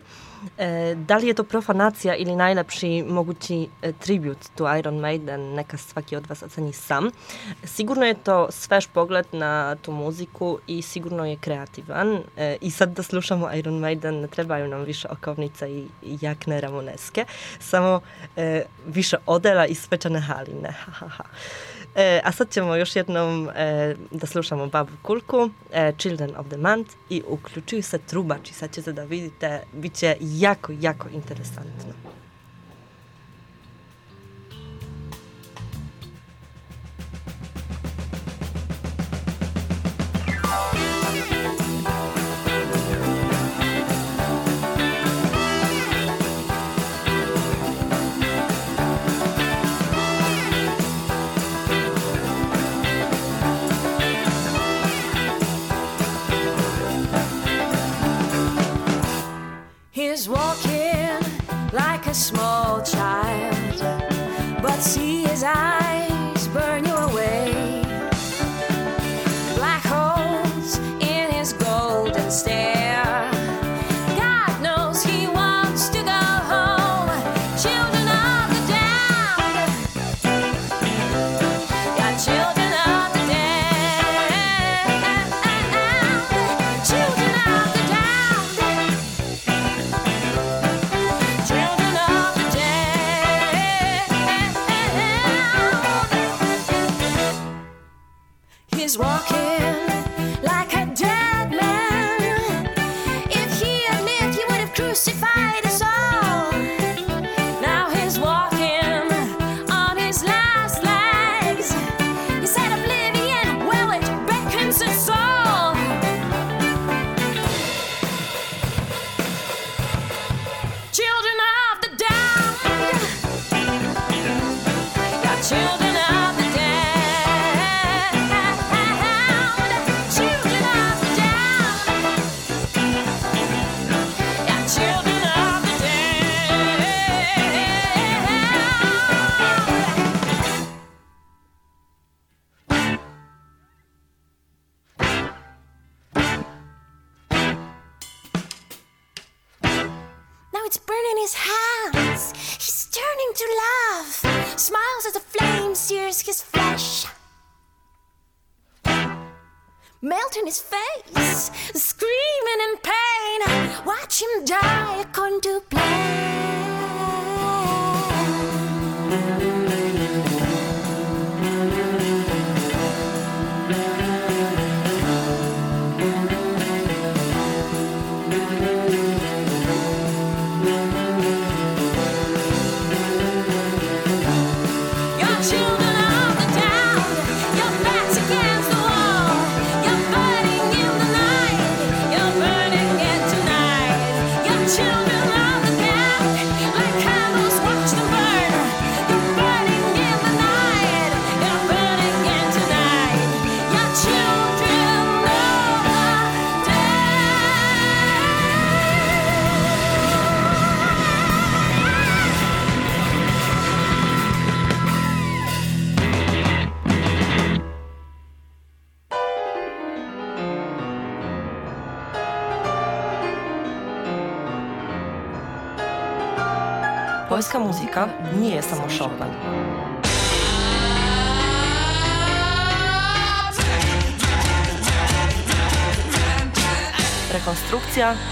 E, da li je to profanacija ili najlepši mogući e, tribut to Iron Maiden, neka svaki od vas oceni sam. Sigurno je to svež pogled na tu muziku i sigurno je kreativan. E, I sad da slušamo Iron Maiden, ne trebaju nam više okovnica i jakne ramoneske, samo više odela i svečane haline. Ha, ha, ha. E, a sad ćemo još jednom da slušamo Babu Kulku, e, Children of the Month i uključuju se trubači. Sad ćete da vidite, bit će jako, jako interesantno.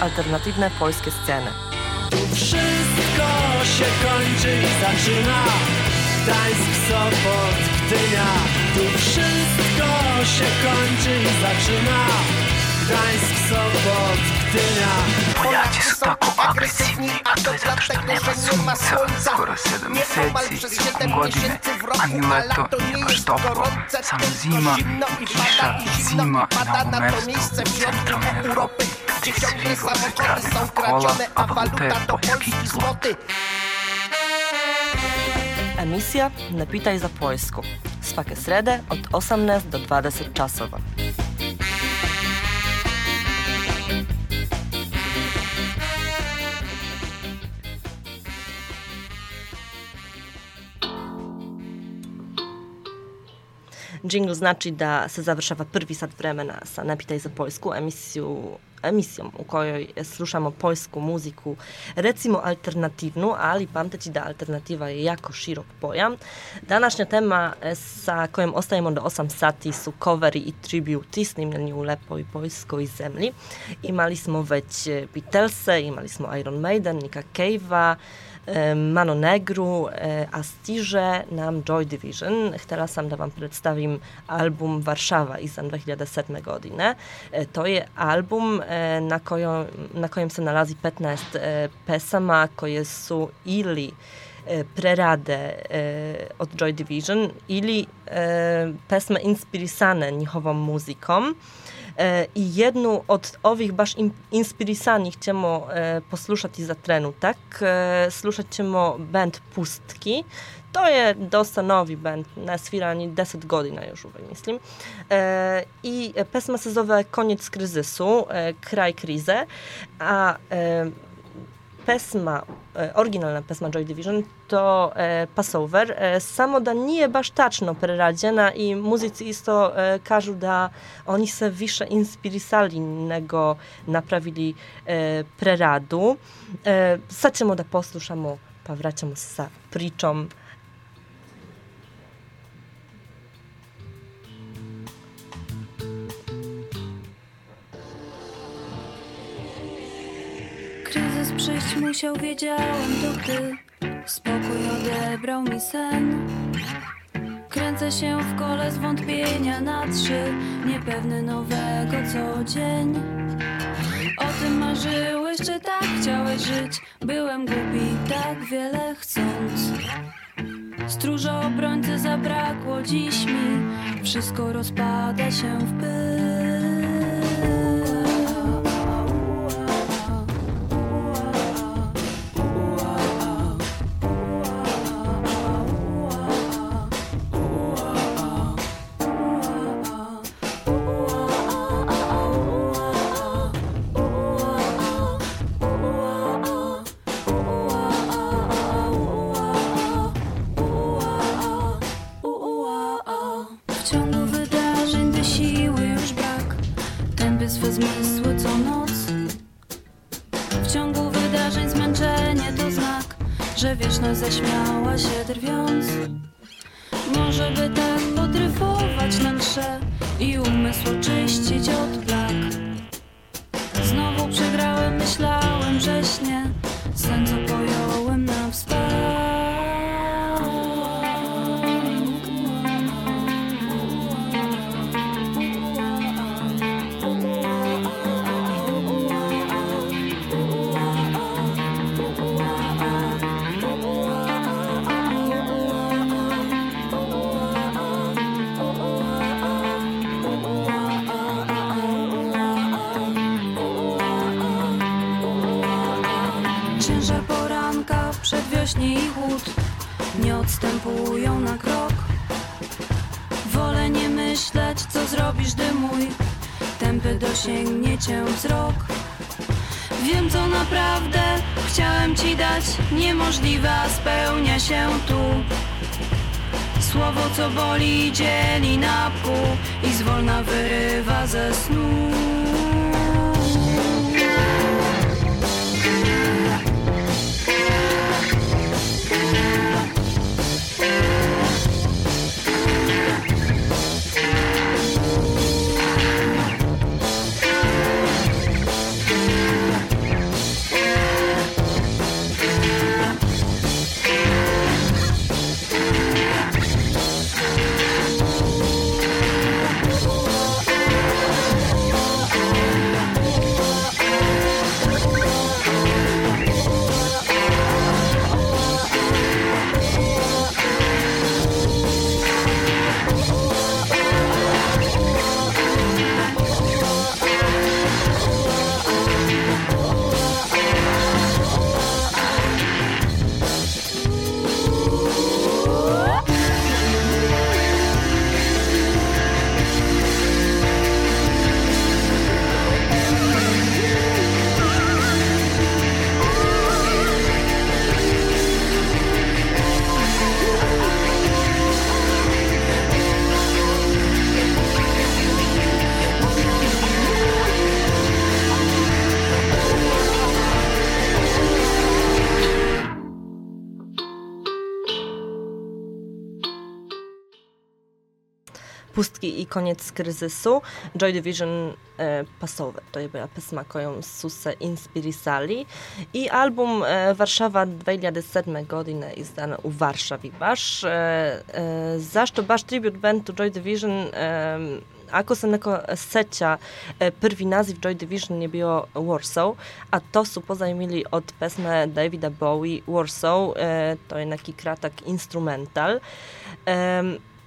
Alternatywne polskie sceny. Tu wszystko się kończy i zaczyna. Gdańsk, Sopot, Gdynia. Tu wszystko się kończy i zaczyna. Gdańsk, Sopot, Gdynia. Polacy są tak, tak agresywni, a to dlatego, że nie ma słońca. Skoro 7 miesięcy, 8 godzin, a nie nie masz topło. Sam zima, i cisza, zima na umersku, centrum Europy. Dzieci ciągle samochody są kradzione, a waluta to polski złoty. Emisja Ne za Poljsku. Svake srede od 18 do 20 časova. Jingle znači da se završava prvi sat vremena sa Ne pitaj za Poljsku, emisiju emisijom u kojoj slušamo poljsku muziku, recimo alternativnu, ali pamteći da alternativa je jako širok pojam. Današnja tema e, sa kojom ostajemo do 8 sati su coveri i tributi snimljeni u lepoj poljskoj zemlji. Imali smo već Beatlese, imali smo Iron Maiden, Nika Cave'a, Mano Negru, e, a stiže nam Joy Division. Htjela sam da vam predstavim album Warszawa izdan 2007. godine. To je album e, na, kojo, na kojem se nalazi 15 e, pesama koje su ili prerade od Joy Division ili pesme inspirisane njihovom muzikom. E, I jednu od ovih baš inspirisanih ćemo e, poslušati za trenutak. E, slušat ćemo band Pustki. To je dosta novi band, ne svira ani 10 godina još uvek, mislim. E, I pesma se zove Koniec kryzysu, e, kraj krize, a e, pesma, e, originalna pesma Joy Division to e, passover. E, samo da nije baš tačno i muzici isto kažu da oni se više inspirisali nego napravili preradu. Sad ćemo da poslušamo, pa vraćamo se sa pričom Kryzys przyjść musiał, wiedziałem to ty. Spokój odebrał mi sen. Kręcę się w kole zwątpienia na trzy. Niepewny nowego co dzień. O tym marzyłeś, czy tak chciałeś żyć? Byłem głupi, tak wiele chcąc. Stróża obrońcy zabrakło dziś mi. Wszystko rozpada się w W zaśmiała się drwiąc. Może by tak podryfować na msze I umysł odstępują na krok. Wolę nie myśleć, co zrobisz, gdy mój Tępy dosięgnie cię wzrok. Wiem, co naprawdę chciałem ci dać. Niemożliwe, a spełnia się tu. Słowo, co boli, dzieli na pół I zwolna wyrywa ze snu koniec kryzysu. Joy Division e, pasowe. To je bila pesma kojom su se inspirisali. I album e, Warszawa 2007. godine izdan u Varšavi baš. E, e, zašto baš tribute band to Joy Division? E, ako se neko seća, e, prvi naziv Joy Division je bio Warsaw, a to su pozajmili od pesme Davida Bowie Warsaw. E, to je neki kratak instrumental.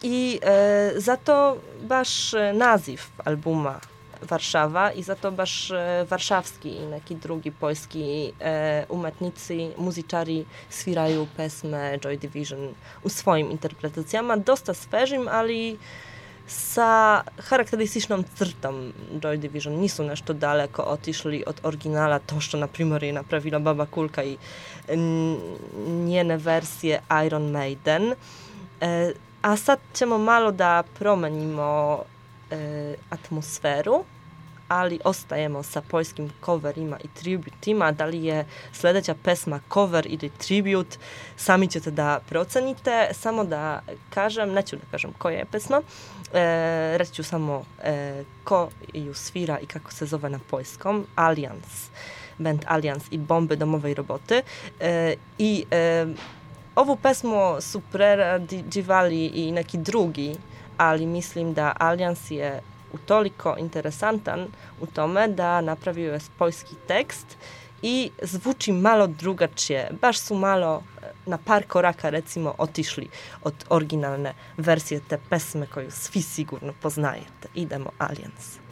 I e, zato baš e, naziv albuma Warszawa i zato baš e, warszawski i neki drugi poljski e, umetnici, muzičari sviraju pesme Joy Division u svojim interpretacijama, dosta svežim, ali sa charakterističnom crtom Joy Division. Nisu nešto daleko otišli od originala, to što, na primjer, je napravila Baba Kulka i n- njene verzije Iron Maiden. E, a sad ćemo malo da promenimo e, atmosferu, ali ostajemo sa poljskim coverima i tributima. Da li je sljedeća pesma cover ili tribut, sami ćete da procenite. Samo da kažem, neću da kažem koja je pesma, e, reći ću samo e, ko ju svira i kako se zove na poljskom. Alliance. Band Alliance i Bomby domowe i roboty. E, I e, ovu pesmu su prerađivali i neki drugi, ali mislim da Alliance je utoliko interesantan u tome da napravio je poljski tekst i zvuči malo drugačije. Baš su malo e, na par koraka recimo otišli od originalne verzije te pesme koju svi sigurno poznajete. Idemo Alliance.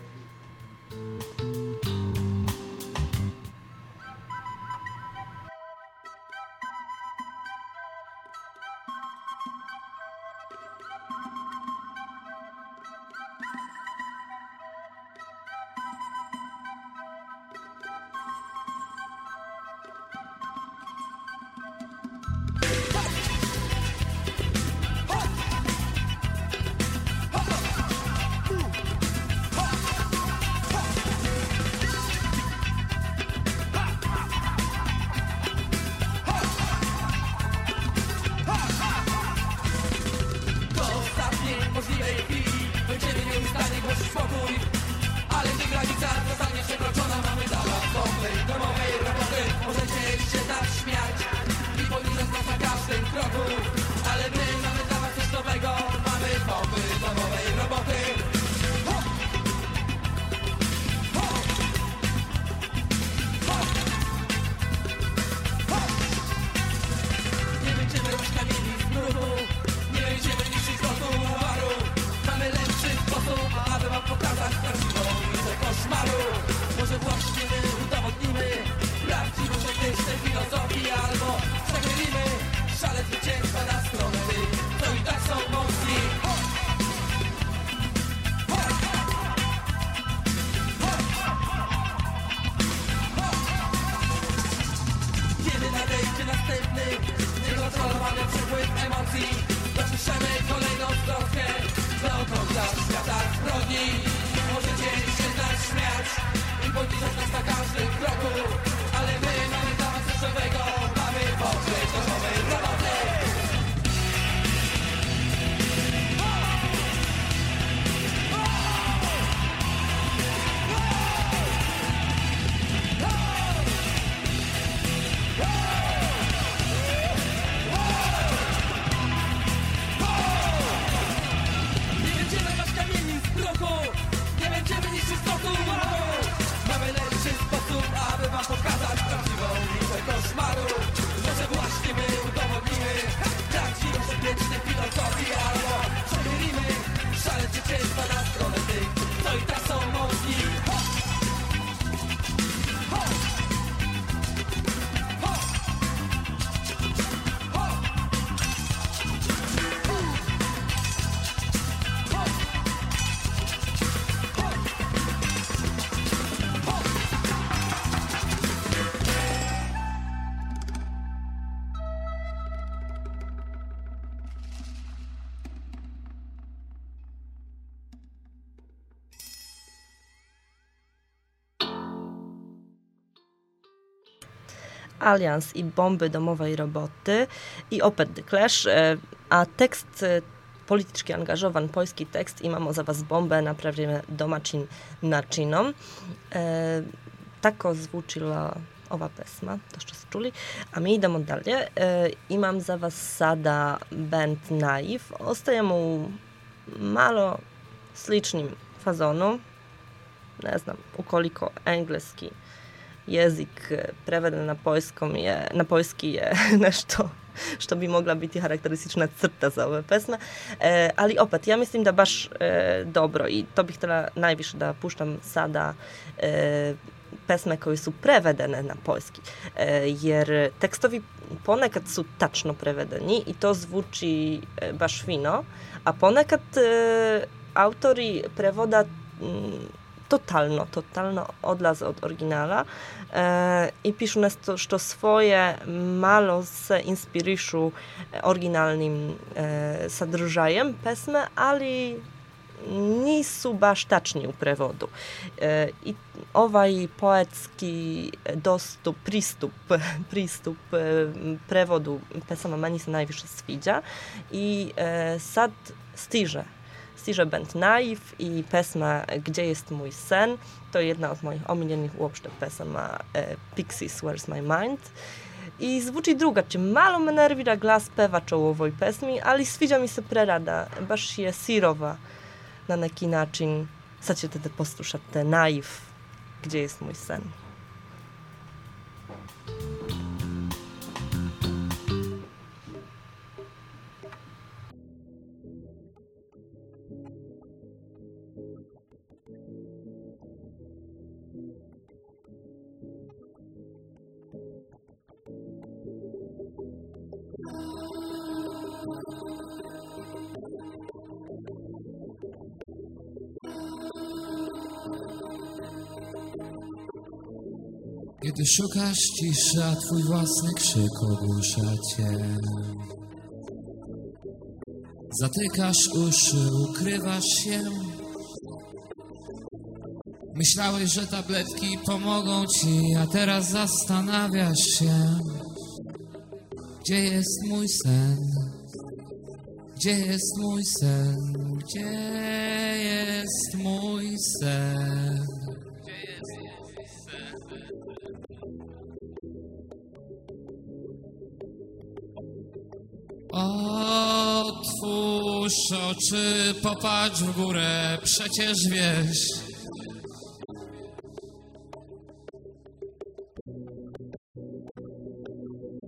Alliance i bomby domowej roboty i opet The Clash, e, a tekst e, politički angažovan poljski tekst Imamo za vas bombe, napravljene domaćim načinom. E, tako zvučila ova pesma, to što ste. A mi idemo dalje. E, imam za vas sada band Naiv. Ostajemo u malo sličnim fazonu. Ne znam, ukoliko engleski jezik preveden na poljskom je, na poljski je nešto što bi mogla biti karakteristična crta za ove pesme. E, ali opet, ja mislim da baš e, dobro i to bih htjela najviše da puštam sada e, pesme koje su prevedene na poljski. E, jer tekstovi ponekad su tačno prevedeni i to zvuči e, baš fino, a ponekad e, autori prewoda mm, totalno, totalno odlaz od oryginala e, i nešto što svoje malo se inspirišu originalnim e, sadržajem pesme, ali nisu baš tačni u prevodu. E, I ovaj poetski dostup, pristup, pristup e, prevodu pesama meni se najviše sviđa i e, sad stiže stiže band Naiv i pesma Gdzie jest mój sen. To je jedna od moich omiljenih uopšte pesama e, Pixies Where's My Mind. I zvuči drugačije. Malo me nervira glas pevača u pesmi, ali sviđa mi se prerada. Baš je sirova na neki način. Sad ćete da poslušate Naiv Gdzie jest mój sen. Kiedy szukasz ciszy, a twój własny krzyk ogłusza cię. Zatykasz uszy, ukrywasz się. Myślałeś, że tabletki pomogą ci, a teraz zastanawiasz się. Gdzie jest mój sen? Gdzie jest mój sen? Gdzie jest mój sen? Otwórz oczy, popatrz w górę, przecież wiesz.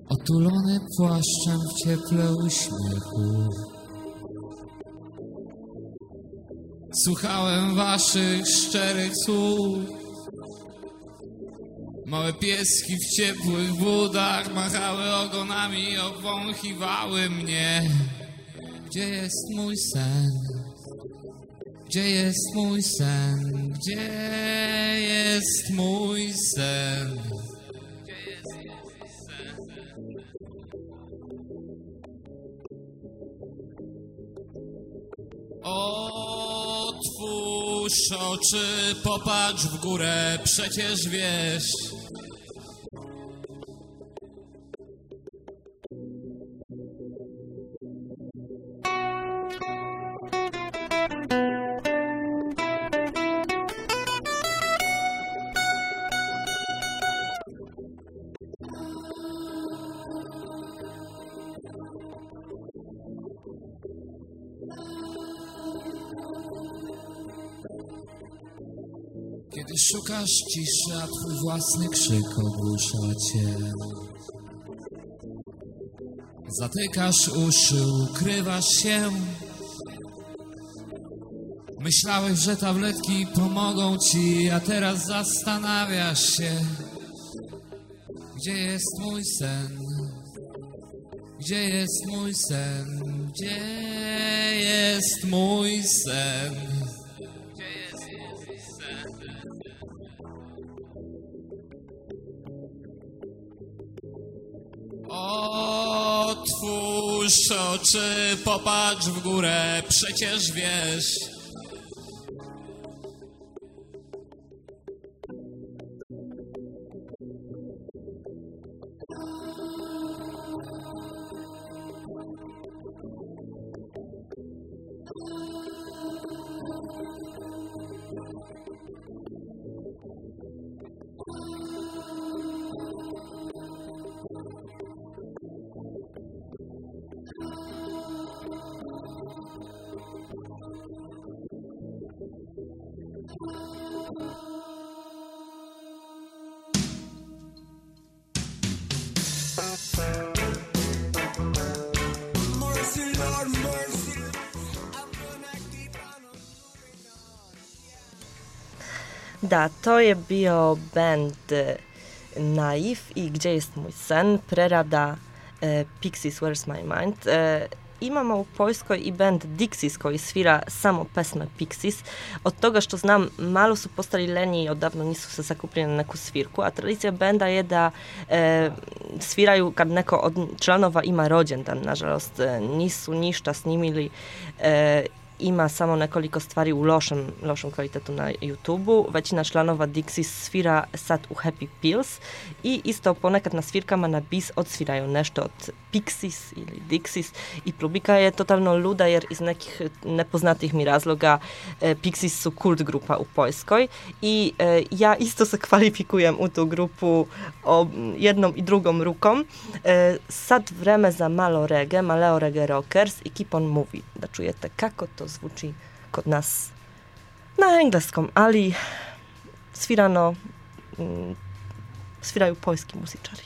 Otulony płaszczem w cieple uśmiechu. Słuchałem waszych szczerych słów. Małe pieski w ciepłych budach machały ogonami i obwąchiwały mnie. Gdzie jest mój sen? Gdzie jest mój sen? Gdzie jest mój sen? Otwórz oczy, popatrz w górę, przecież wiesz. Kiedy szukasz ciszy, a twój własny krzyk ogłusza cię. Zatykasz uszy, ukrywasz się. Myślałeś, że tabletki pomogą ci, a teraz zastanawiasz się. Gdzie jest mój sen? Gdzie jest mój sen? Gdzie jest mój sen? Otwórz oczy, popatrz w górę, przecież wiesz. Da, to je bio band e, Naiv i Gdzie jest mój sen, prerada e, Pixies Where's My Mind. E, imamo u Poljskoj i band Dixis koji svira samo pesme Pixies. Od toga što znam, malo su postali lenji i odavno nisu se zakupili na neku svirku, a tradicija benda je da e, sviraju kad neko od članova ima rođendan, nažalost, e, nisu ništa snimili e, ima samo nekoliko stvari u lošem, lošem kvalitetu na YouTubu. Većina članova Dixis svira sad u Happy Pills. I isto ponekad na svirkama na bis odsviraju nešto od Pixies ili Dixis i publika je totalno luda jer iz nekih nepoznatih mi razloga. E, Pixies su kult grupa u Poljskoj. I e, ja isto se kvalifikujem u tu grupu o, jednom i drugom rukom. E, sad vreme za malo reggae, maleo reggae rockers i keep on movie, da čujete kako to zvuči kod nas na engleskom, ali svirano mm, sviraju poljski muzičari.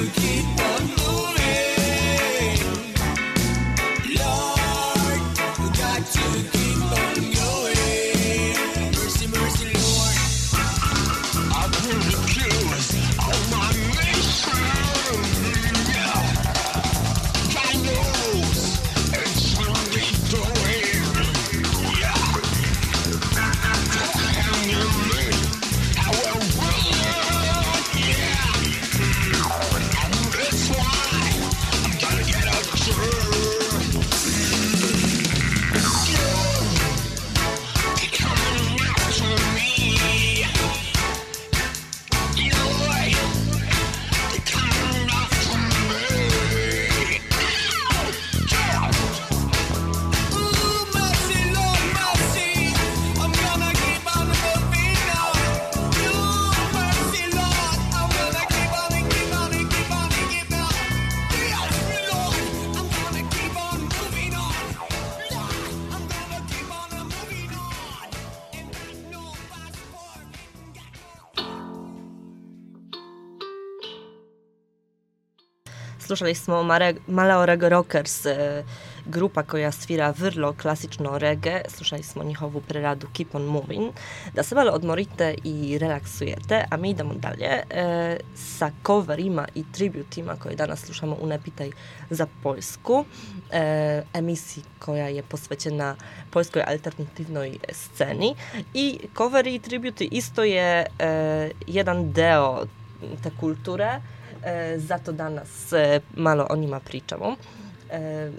きっと濡れ Slušali Maleo Reggae Rockers, e, grupa koja svira vrlo klasično reggae. Slušali smo njihovu preradu Keep on Moving. Da se odmorite i relaksujete, a mi idemo dalje e, sa coverima i tributima koje danas slušamo u Ne pitaj za Poljsku. E, emisiji koja je posvećena poljskoj alternativnoj sceni. I coveri i tributi isto je e, jedan deo te kulture E, zato danas e, malo o njima pričamo. E,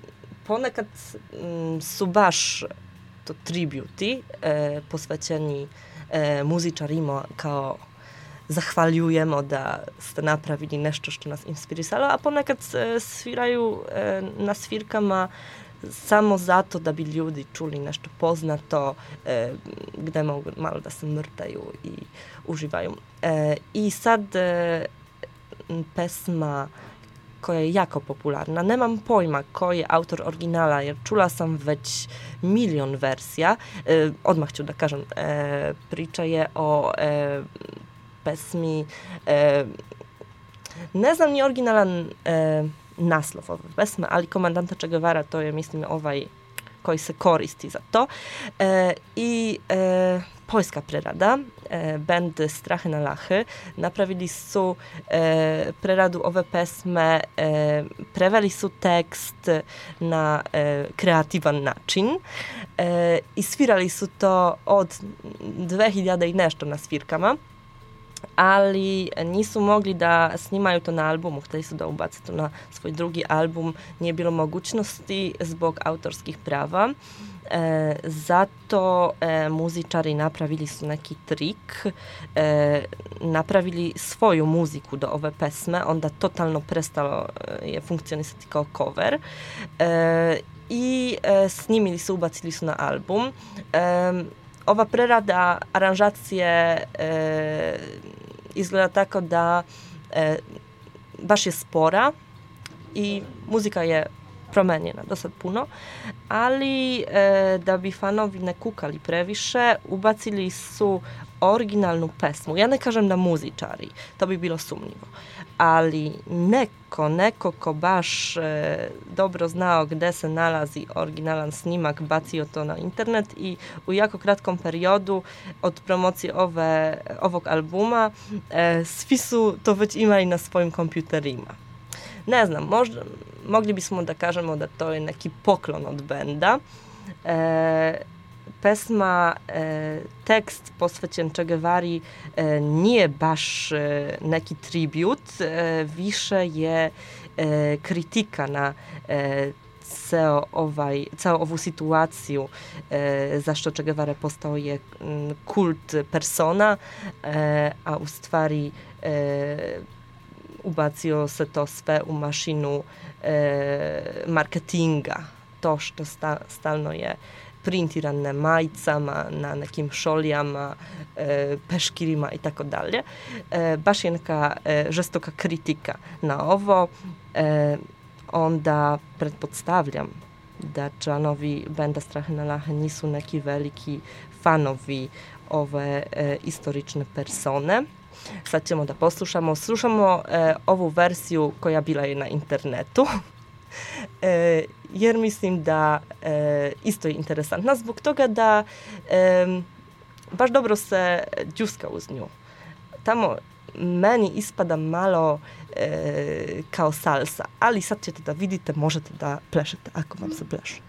ponekad m, su baš to tributi posvećeni muzičarima kao zahvaljujemo da ste napravili nešto što nas inspirisalo, a ponekad sviraju na svirkama samo zato da bi ljudi čuli nešto poznato, e, gde mogu malo da se mrtaju i uživaju. E, I sad e, pesma koja je jako popularna. Nemam pojma ko je autor oryginala, jer čula sam već milion wersja. E, odmah ću da kažem, e, priča je o e, pesmi e, ne znam ni originalan e, naslov ove pesme, ali komandanta Che to je, mislim, ovaj koji se koristi za to. E, I e, poljska prerada, e, band Strahy na Lachy, napravili su e, preradu ove pesme, e, preveli su tekst na e, kreativan način e, i svirali su to od 2000 i nešto na svirkama ali nisu mogli da snimaju to na albumu, hteli su da ubace to na svoj drugi album, nije bilo mogućnosti zbog autorskih prava. E, zato e, muzičari napravili su neki trik, e, napravili do ove pesme, onda totalno prestalo e, je funkcionisati kao cover e, i e, snimili su, ubacili su na album. E, ova prerada aranžacije e, izgleda tako da e, baš je spora i muzika je promenjena do sad puno, ali e, da bi fanovi ne kukali previše, ubacili su originalnu pesmu. Ja ne kažem da muzičari, to bi bilo sumnjivo, ali neko, neko ko baš e, dobro znao gde se nalazi originalan snimak, bacio to na internet i u jako kratkom periodu od promocije ove, ovog albuma e, svi su to već imali na svojim kompjuterima. Ne znam, možda, mogli bismo da kažemo da to je neki poklon od benda. E, pesma, e, tekst posvećen Che Guevari e, nije baš e, neki tribut, e, više je e, kritika na e, ceo ovaj, całą ovu situaciju e, zašto Che Guevara postao je kult persona, e, a u stvari e, ubacio se to sve u mašinu marketinga. To što sta, stalno je printiran na majicama, na nekim šolijama, e, peškirima i tako dalje. E, baš je neka e, žestoka kritika na ovo. E, onda pretpostavljam da članovi benda Strahe na Lahe nisu neki veliki fanovi ove e, istorične persone. Sad ćemo da poslušamo. Slušamo e, ovu verziju koja bila je na internetu. E, jer mislim da e, isto je interesantna zbog toga da e, baš dobro se džuska uz nju. Tamo meni ispada malo e, kao salsa, ali sad ćete da vidite, možete da plešete ako vam se pleše.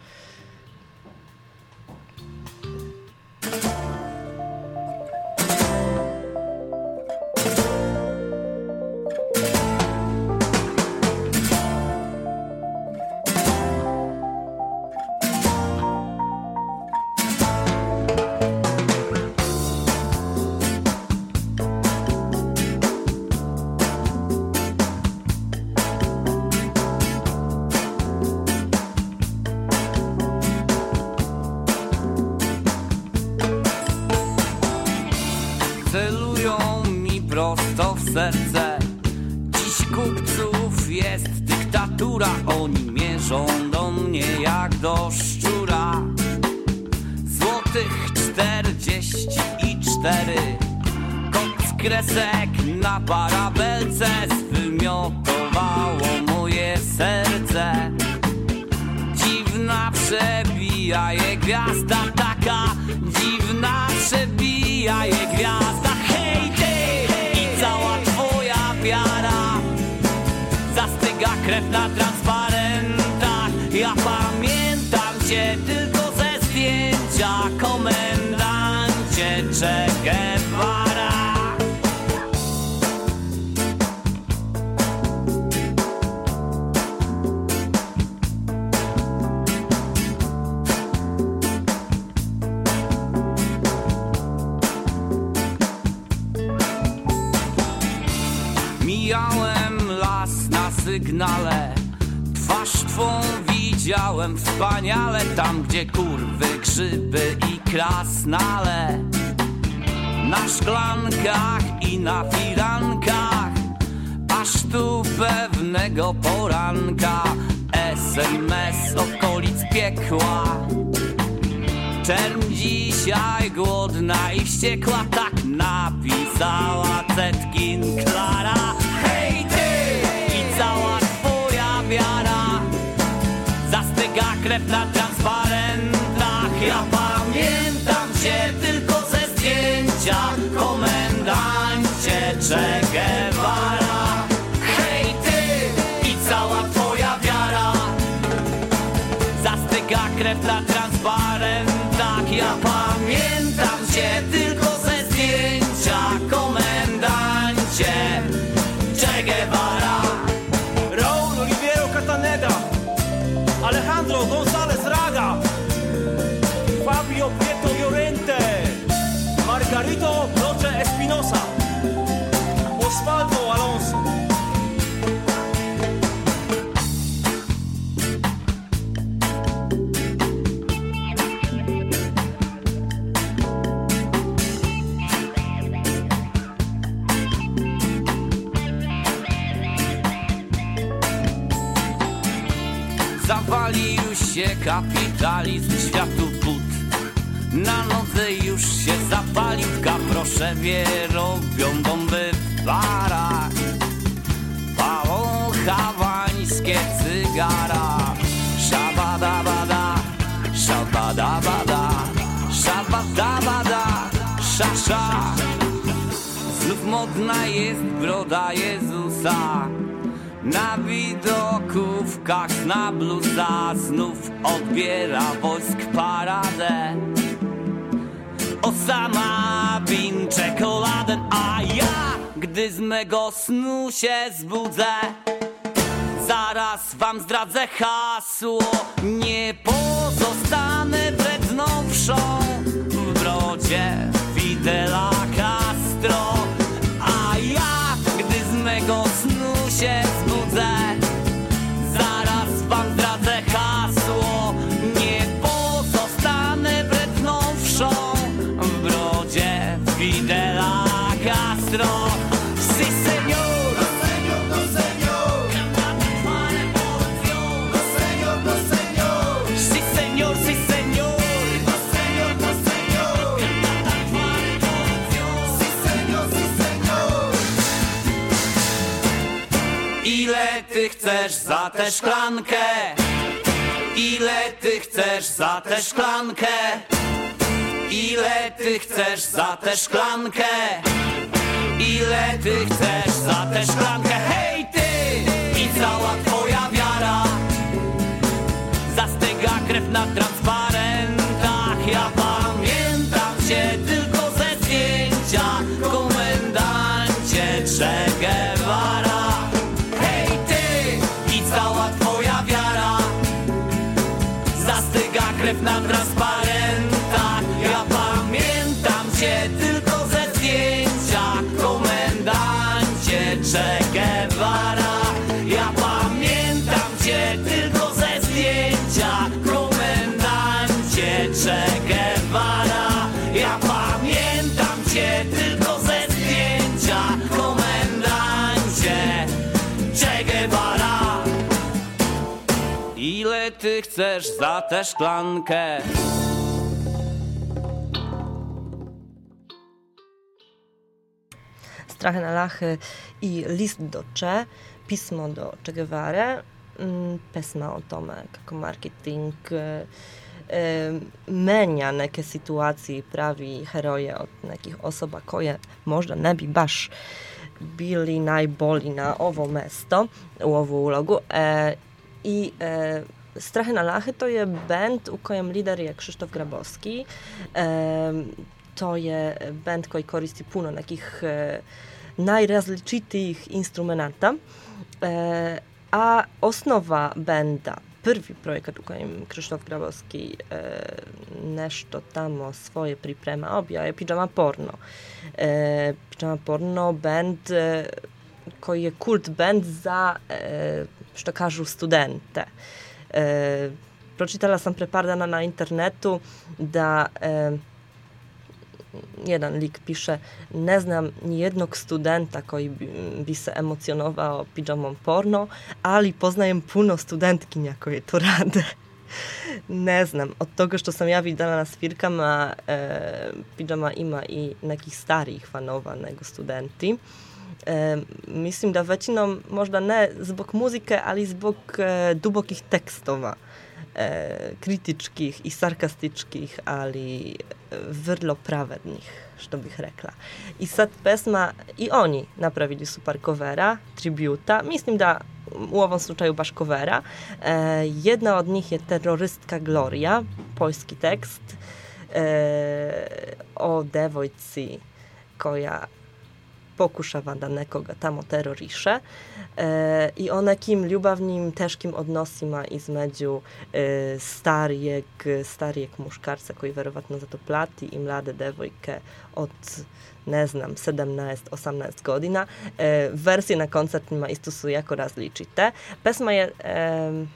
Krew na transparent pamiętam cię tylko ze zdjęcia. Komendancie Che Guevara. Hej ty i cała twoja wiara. Zastyga krew na transparentach. Ja pamiętam się kapitalizm światu but. Na nodze już się zapalił w Kaproszewie Robią bomby w barach. Palą hawańskie cygara. Szabadabada, szabadabada Szabadabada, szasza Znów modna jest broda Jezusa na widokówkach na bluza znów odbiera wojsk paradę. Osama bin czekoladen, a ja gdy z mego snu się zbudzę Zaraz wam zdradzę hasło. Nie pozostanę brednowszą W brodzie Fidela Castro A ja, gdy z mego snu się zbudzę chcesz za tę szklankę? Ile ty chcesz za tę szklankę? Ile ty chcesz za tę szklankę? Ile ty chcesz za tę szklankę? Hej ty i cała twoja wiara Zastyga krew na transparentach Ja pamiętam cię tylko ze zdjęcia Komendancie Che Na transparentach Ja pamiętam cię tylko ze zdjęcia. Komendancie Che ty chcesz za tę szklankę? Strachy na lachy i list do Cze, pismo do Che Guevara, mm, pesma o tome kako marketing e, e, menja neke situacije pravi heroje od nekih osoba koje možda ne bi bili najbolji na ovo mesto, u ovu ulogu. E, I e, Strachy na lachy to je band, u kojem lider Krzysztof Grabowski. To je band koji koristi puno nekih e, najrazličitijih instrumenata. E, a osnova benda, prvi projekat u kojem Krzysztof Grabowski e, nešto tamo svoje priprema obja je Pijama Porno. E, Pijama Porno band e, koji kult band za, e, što studente. E, pročitala sam pre par dana na internetu da e, jedan lik piše ne znam ni jednog studenta koji bi, bi se emocionovao pidžamom porno, ali poznajem puno studentkinja koje to rade. ne znam, od toga što sam ja videla na svirkama, e, pidžama ima i nekih starijih fanova nego studenti. E, mislim da većinom možda ne zbog muzike, ali zbog e, dubokih tekstova e, kritičkih i sarkastičkih, ali vrlo pravednih, što bih rekla. I sad pesma, i oni napravili su par covera, tributa, mislim da u ovom slučaju baš covera. E, jedna od njih je Terrorystka Gloria, poljski tekst, e, o devojci koja pokušava da nekoga tamo teroriše e, i o nekim ljubavnim, teškim odnosima između e, starijeg, starijeg muškarca koji verovatno za to plati i mlade devojke od ne znam, 17-18 godina. E, wersje na koncertima isto su jako različite. Pesma je, e,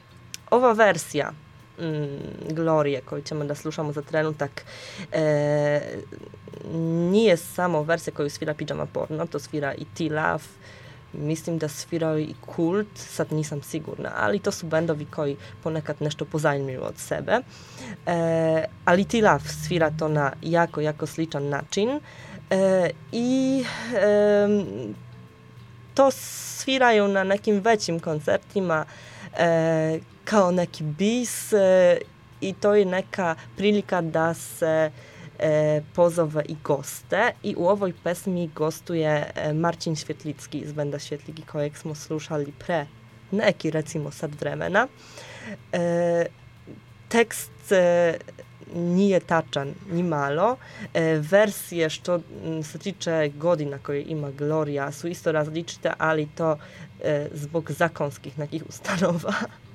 ova versija mm, Glorije koju ćemo da slušamo za trenutak e, nije samo wersja koju svira Pijama Porno, to svira i T-Love, mislim da svirao i Kult, sad nisam sigurna, ali to su bendovi koji ponekad nešto pozajmljuju od sebe. E, ali T-Love svira to na jako, jako sličan način e, i em, to sviraju na nekim većim koncertima e, kao neki bis e, i to je neka prilika da se e, pozove i goste i u ovoj pesmi gostuje e, Marcin Świetlicki iz benda Świetliki kojeg smo slušali pre neki recimo sad vremena. E, tekst e, nije tačan ni malo. E, wersje što se tiče godina koje ima Gloria su isto različite, ali to e, zbog zakonskih nekih ustanova.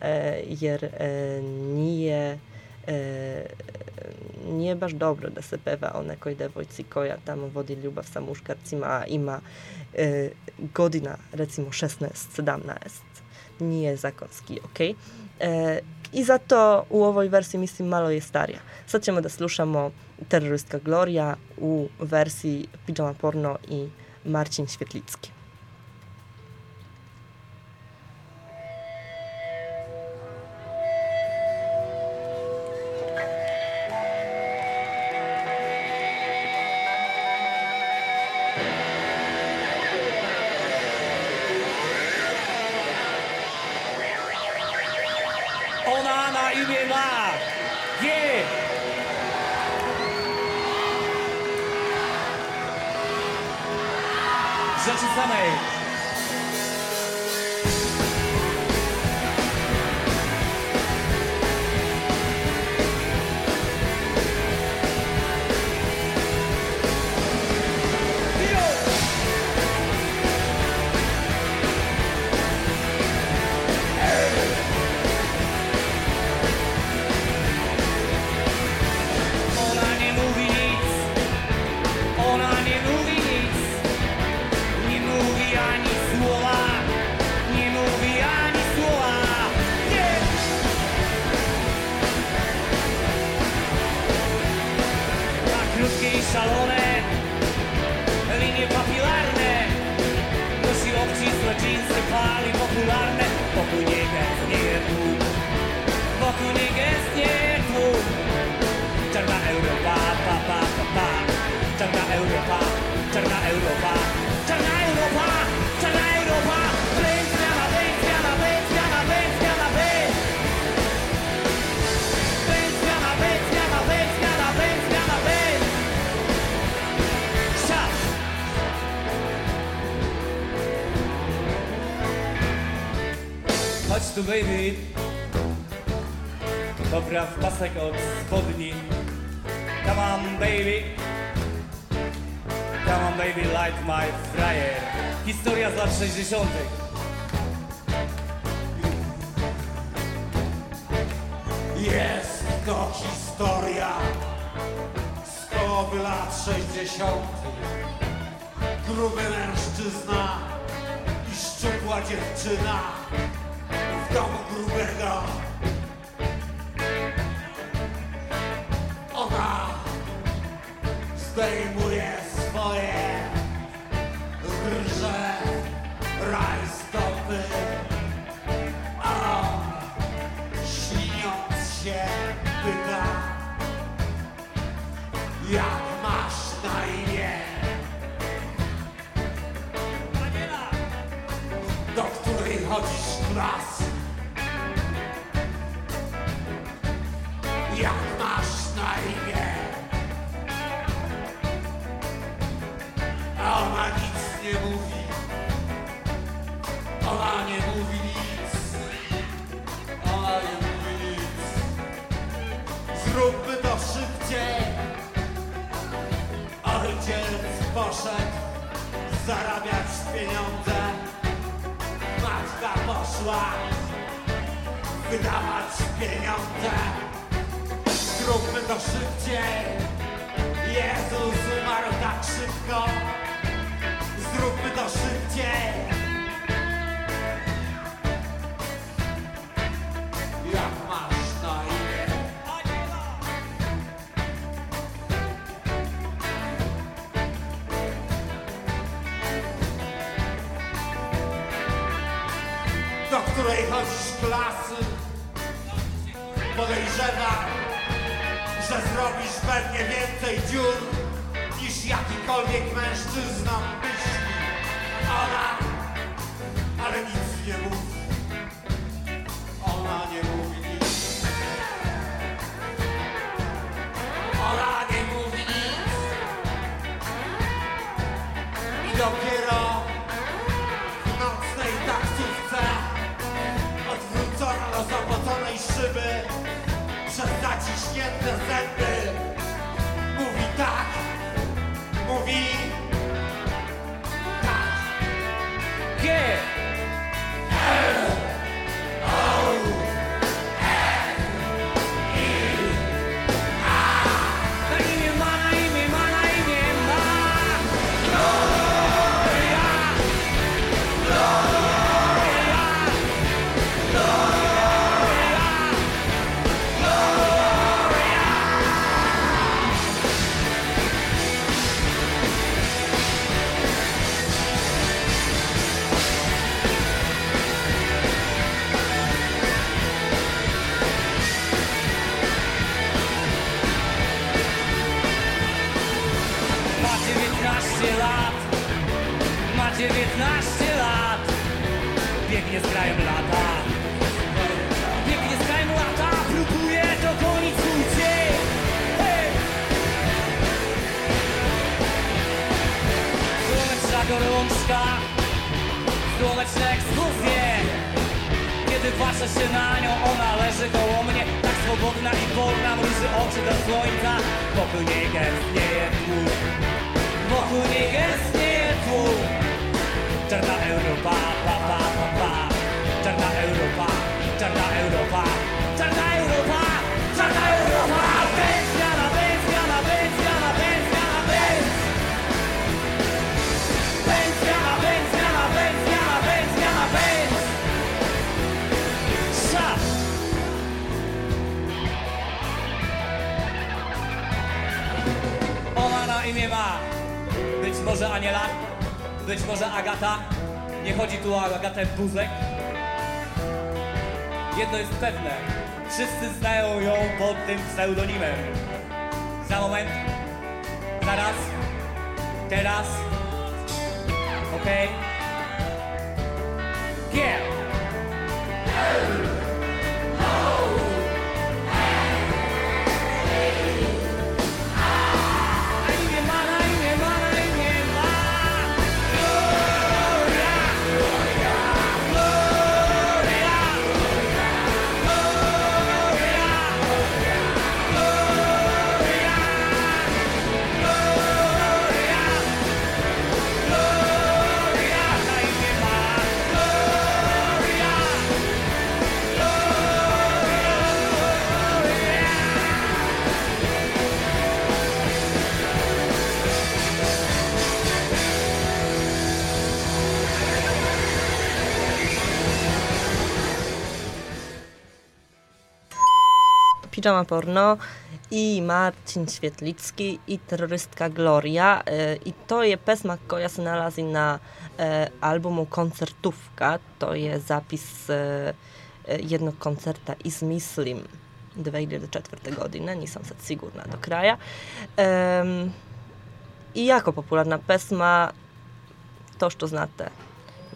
E, jer e, nije e, nije baš dobro da se peva o nekoj devojci koja tamo vodi ljubav sa muškarcima, a ima godina recimo 16-17. Nije zakonski, ok? I zato u ovoj wersiji mislim malo je starija. Sad ćemo da slušamo Terroristka Gloria u wersji Pijama Porno i Marcin Świetlicki. Зачесаний. Baby. Dopiero w nocnej taksówce odwrócona do szyby przez zaciśnięte zęby. Mówi tak, patrzę się na nią, ona leży koło mnie. Tak swobodna i wolna, mruży oczy do słońca. Wokół niej gęstnieje tłum Wokół niej gęstnieje tłum Czarna Europa, pa, pa, pa, pa. Czarna Europa, czarna Europa. Czarna Europa, czarna Europa może Aniela, być może Agata. Nie chodzi tu o Agatę Buzek. Jedno jest pewne, wszyscy znają ją pod tym pseudonimem. Za moment, zaraz, teraz, okej. Gier! Na Pijama Porno i Marcin Świetlicki i terrorystka Gloria. E, I to je pesma koja se nalazi na e, albumu Koncertówka. To je zapis e, jednog koncerta iz Mislim 2004. godine, nisam sad sigurna do kraja. I jako popularna pesma, to što znate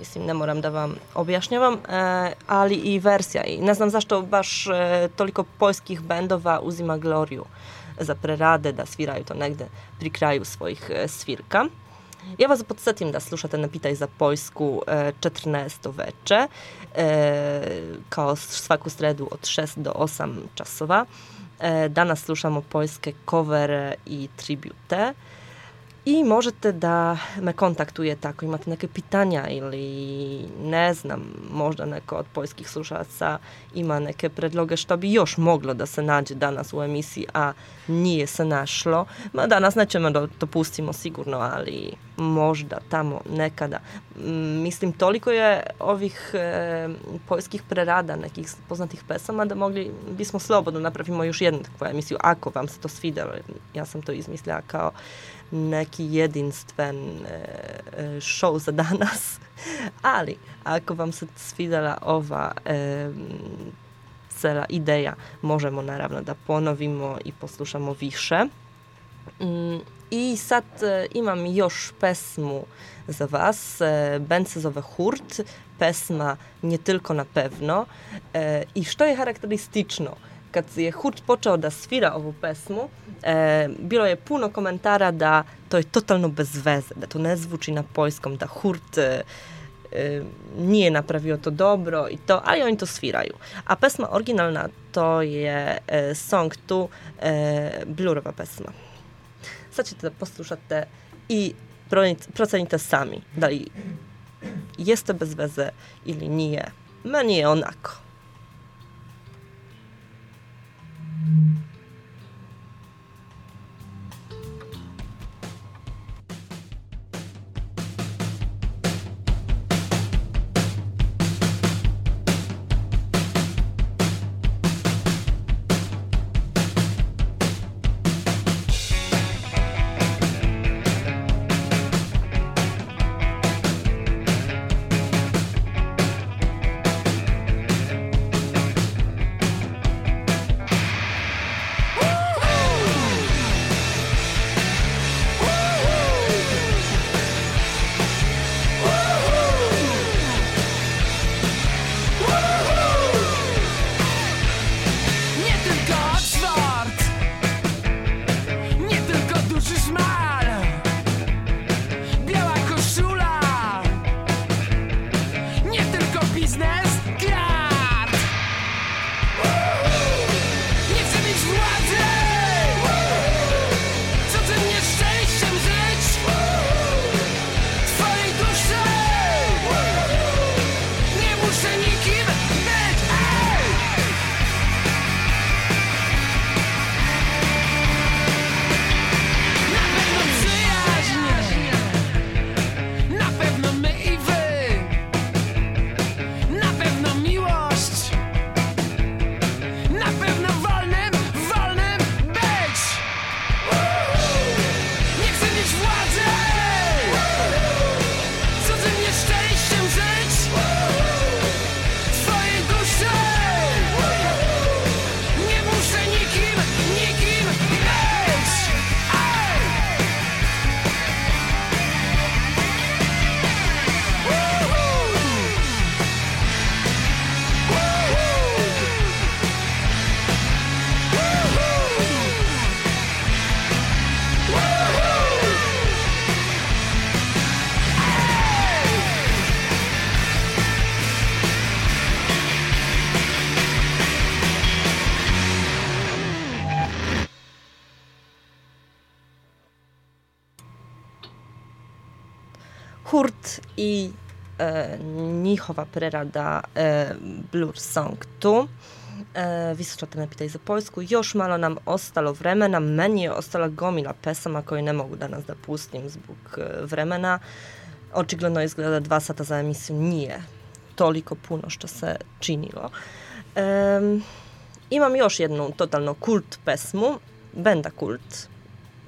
Mislim, ne moram da vam objašnjavam, e, ali i verzija. I ne znam zašto baš e, toliko poljskih bendova uzima Gloriju za prerade, da sviraju to negde pri kraju svojih e, svirka. Ja vas podsjetim da slušate Napitaj za Poljsku e, 14 veče, kao svaku sredu od 6 do 8 časova. E, danas slušamo poljske covere i tribute. I možete da me kontaktujete ako imate neke pitanja ili ne znam, možda neko od poljskih slušalaca ima neke predloge što bi još moglo da se nađe danas u emisiji, a nije se našlo. Ma danas nećemo da to pustimo sigurno, ali možda tamo nekada. Mm, Mislim, toliko je ovih e, poljskih prerada nekih poznatih pesama da mogli bismo slobodno napravimo još jednu takvu emisiju, ako vam se to svidelo. Ja sam to izmislila kao neki jedinstven e, e, show za danas. Ali, ako vam se svidjela ova e, cela ideja, možemo naravno da ponovimo i poslušamo više. Mm, I sad imam još pesmu za vas. E, band se zove Hurt, pesma Nie tylko na pewno. I što je karakteristično? Kad je Hurt počeo da svira ovu pesmu, e, bilo je puno komentara da to je totalno bez veze, da to ne zvuči na poljskom, da Hurt e, e, nije napravio to dobro i to, ali oni to sviraju. A pesma originalna to je e, song tu, e, Blurova pesma. Sad ćete da poslušate i procenite- sami da li jeste bez veze ili nije. Meni je onako. Nie Hurt i e, njihova prerada e, Blur Song tu. E, vi slušate Ne pitaj za Poljsku. Još malo nam ostalo vremena. Meni je ostala gomila pesama koje ne mogu danas da pustim zbog e, vremena. Očigledno izgleda da dva sata za emisiju nije toliko puno što se činilo. Em, imam još jednu totalno kult pesmu, benda Kult,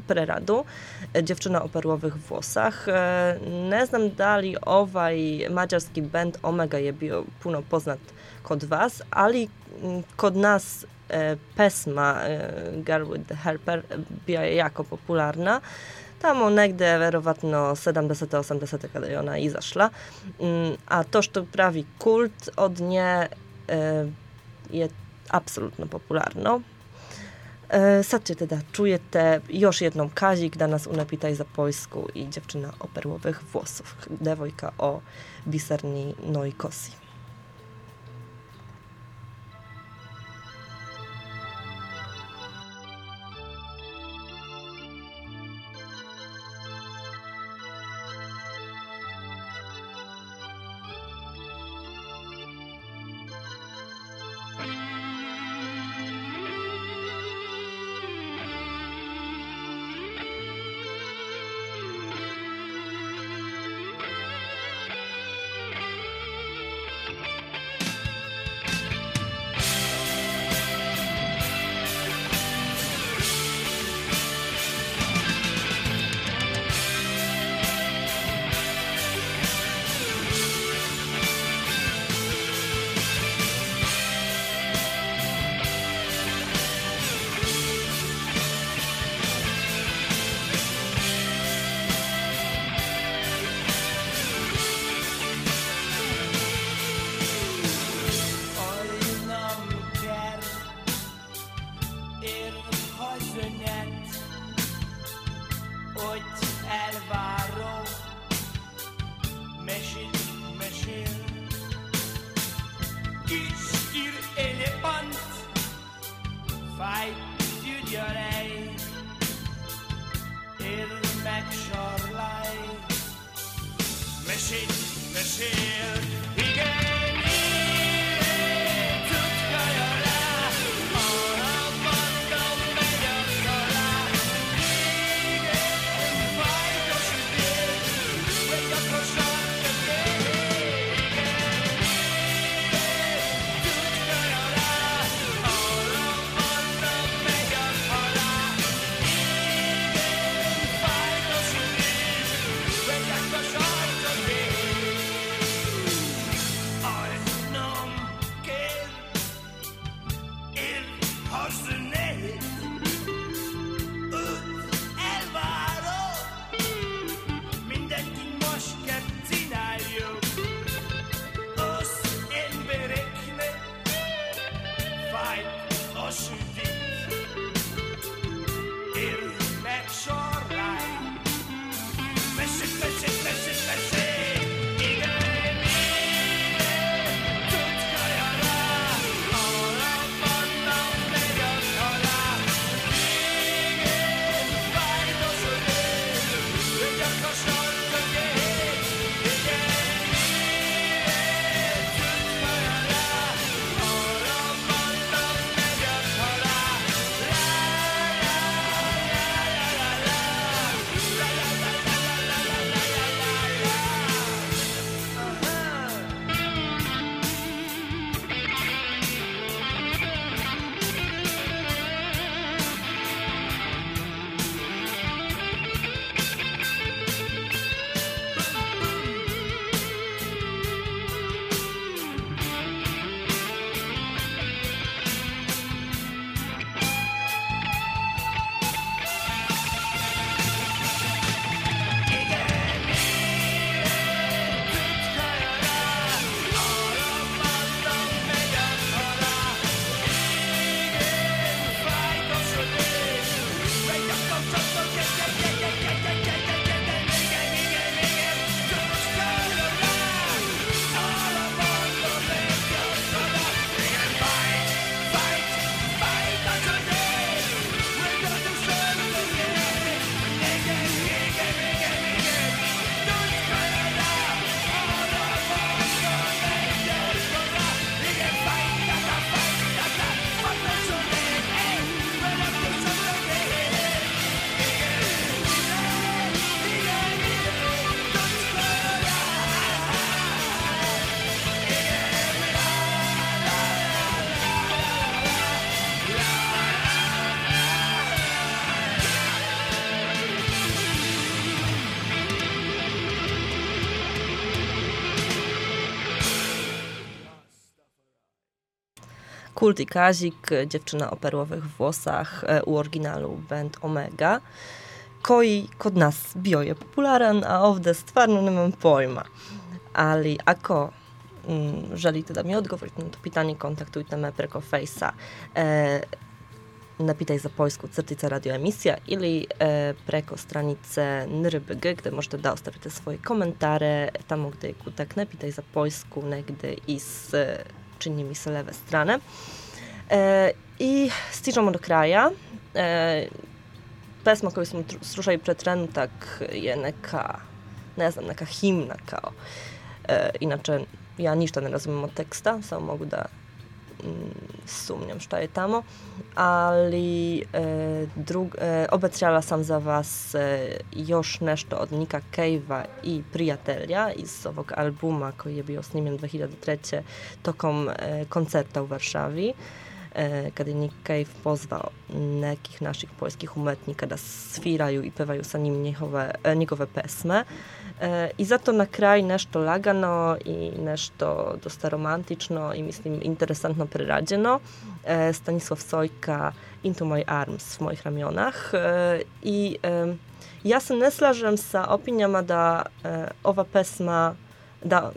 preradu, e, Dziewczyna o perłowych włosach. E, Ne znam da li ovaj mađarski band Omega je bio puno poznat kod vas, ali mm, kod nas e, pesma Girl with the Helper je jako popularna. Tamo negde, verovatno 70. 80. kada je ona izašla. Mm, A to što pravi kult od nje je apsolutno popularno. E, Sad się teda czuje te już jedną kazik da nas unapitaj za polsku i dziewczyna o perłowych włosów. Dewojka o biserni no i kosi. Kult i Kazik, dziewczyna o perłowych włosach e, u oryginalu band Omega, koji kod nas bio je popularan, a ovde stvarno nemam pojma. Ali ako mm, želite da mi odgovorite na to pitanje, kontaktujte me preko fejsa. E, Napitaj za Poljsku crtica radio emisija ili e, preko stranice NRBG gde možete da ostavite svoje komentare tamo gde je kutak Napitaj za Poljsku negde iz, e, čini mi se, leve strane. E, I stižemo do kraja. E, pesma koju smo slušali pre trenutak je neka, ne znam, neka himna kao. E, inače, ja ništa ne razumijem od teksta, samo mogu da sumnjam šta je tamo, ali e, drug, e, obećala sam za vas e, još nešto od Nika Cave'a i Prijatelja iz ovog albuma koji je bio snimljen 2003. tokom e, koncerta u Warszawi e, je Nick Cave pozvao nekih naših poljskih umetnika da sviraju i pevaju sa njim njihove, e, njegove pesme. E, I zato na kraj nešto lagano i nešto dosta romantično i mislim interesantno prerađeno. E, Stanisław Sojka Into My Arms w mojih ramionach. E, I ja se ne slažem sa opinjama da ova pesma da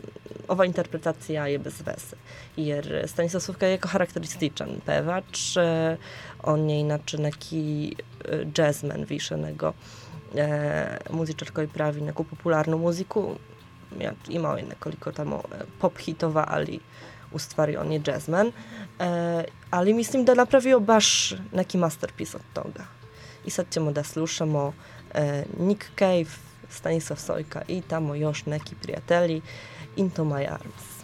ova interpretacija je bez veze. Jer Stanisław Słówka jako charakterystyczny pewacz. On je neki e, jazzman više nego e, muzičar koji pravi neku popularnu muziku. Ja, imao je nekoliko tamo e, pop hitova, ali u stvari on je jazzman. E, ali mislim da napravio baš neki masterpiece od toga. I sad ćemo da slušamo e, Nick Cave, Stanisław Sojka i tamo još neki prijatelji Into My Arms.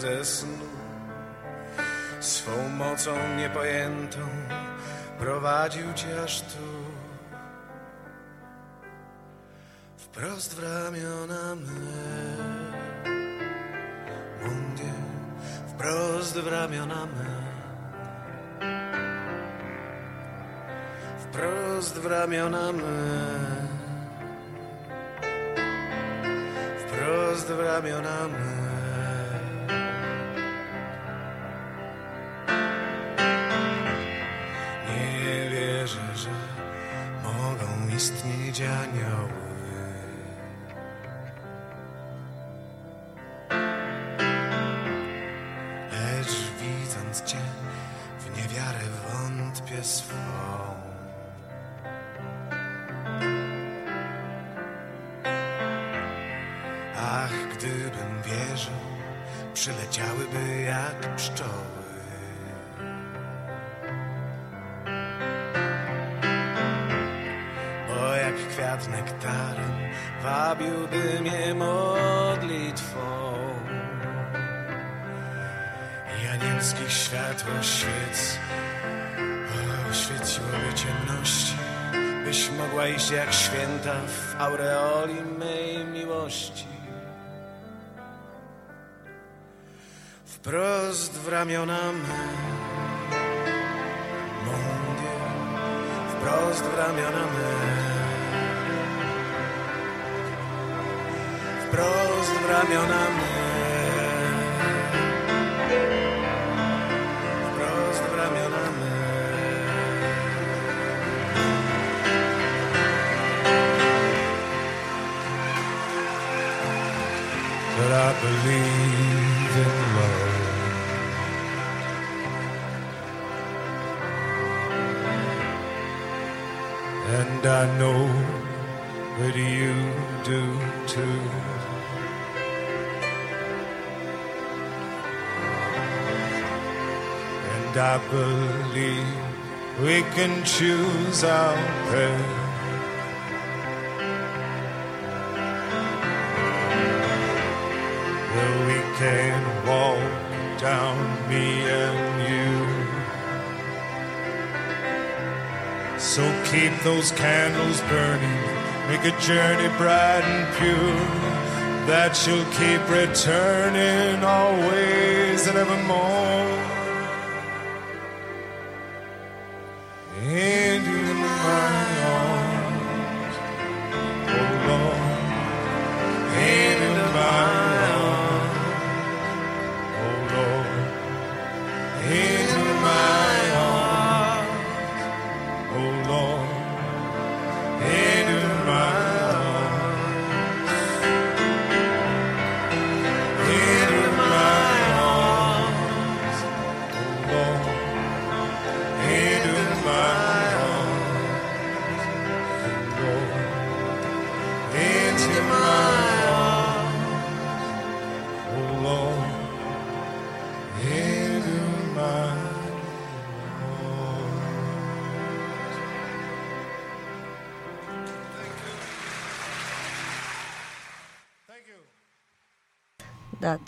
Jesus. Wprost w ramiona me, mundial, wprost w ramiona me. Wprost w ramiona me. Do too. And I believe we can choose our path. Where we can walk down me and you. So keep those candles burning, make a journey bright and pure. That you'll keep returning always and evermore.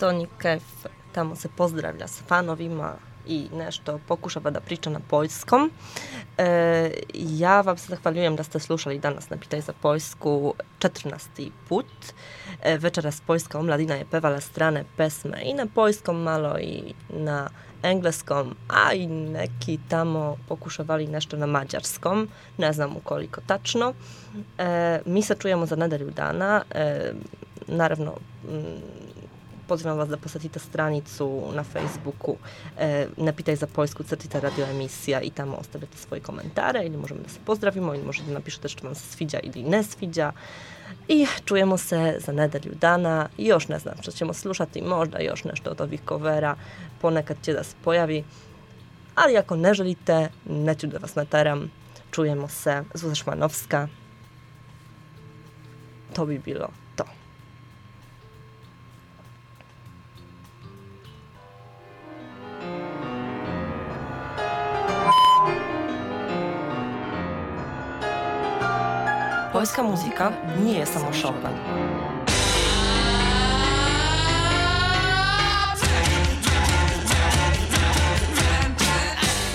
Da, Toni Kef tamo se pozdravlja s fanovima i nešto pokušava da priča na poljskom. E, ja vam se zahvaljujem da ste slušali danas na Pitaj za Poljsku 14. put. E, večeras poljska omladina je pevala strane pesme i na poljskom malo i na engleskom, a i neki tamo pokušavali nešto na mađarskom. Ne znam ukoliko tačno. E, mi se čujemo za nedelju dana. E, naravno, mm, pozivam vas da posetite stranicu na Facebooku e, Napitaj za Poljsku crtica radio i tamo ostavite svoje komentare ili možemo da se pozdravimo ili možete da napišete što vam se sviđa ili ne. I čujemo se za nedelju dana. I još ne znam što ćemo slušati, možda još nešto od ovih covera, ponekad će da se pojavi. Ali ako ne želite, neću da vas nateram. Čujemo se. Zuza Šmanovska. To bilo to. Poljska muzyka nie jest samo Chopin.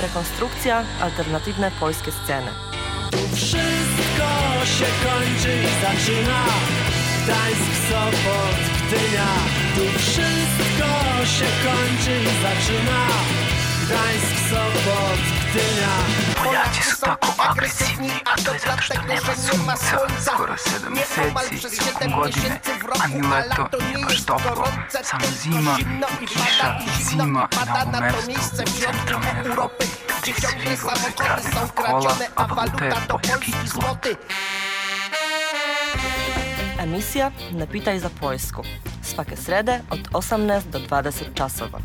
Rekonstrukcja alternatywne polskie sceny. Wszystko się kończy i zaczyna Gdańsk, Sopot, Gdynia Tu wszystko się kończy i zaczyna Gdańsk, Sopot, Gdynia Poляci są tako agresivni, a to je zato što nema sunca skoro 7 meseci godine, a ni leto, ni baš toplo, samo zima i kiša, zima na ovom mestu u centralnoj Evropi, gdje svi voze kravinog kola, a valuta je poljski zlot. Emisja Ne pitaj za Poljsku. Svake srede od 18 do 20 časova.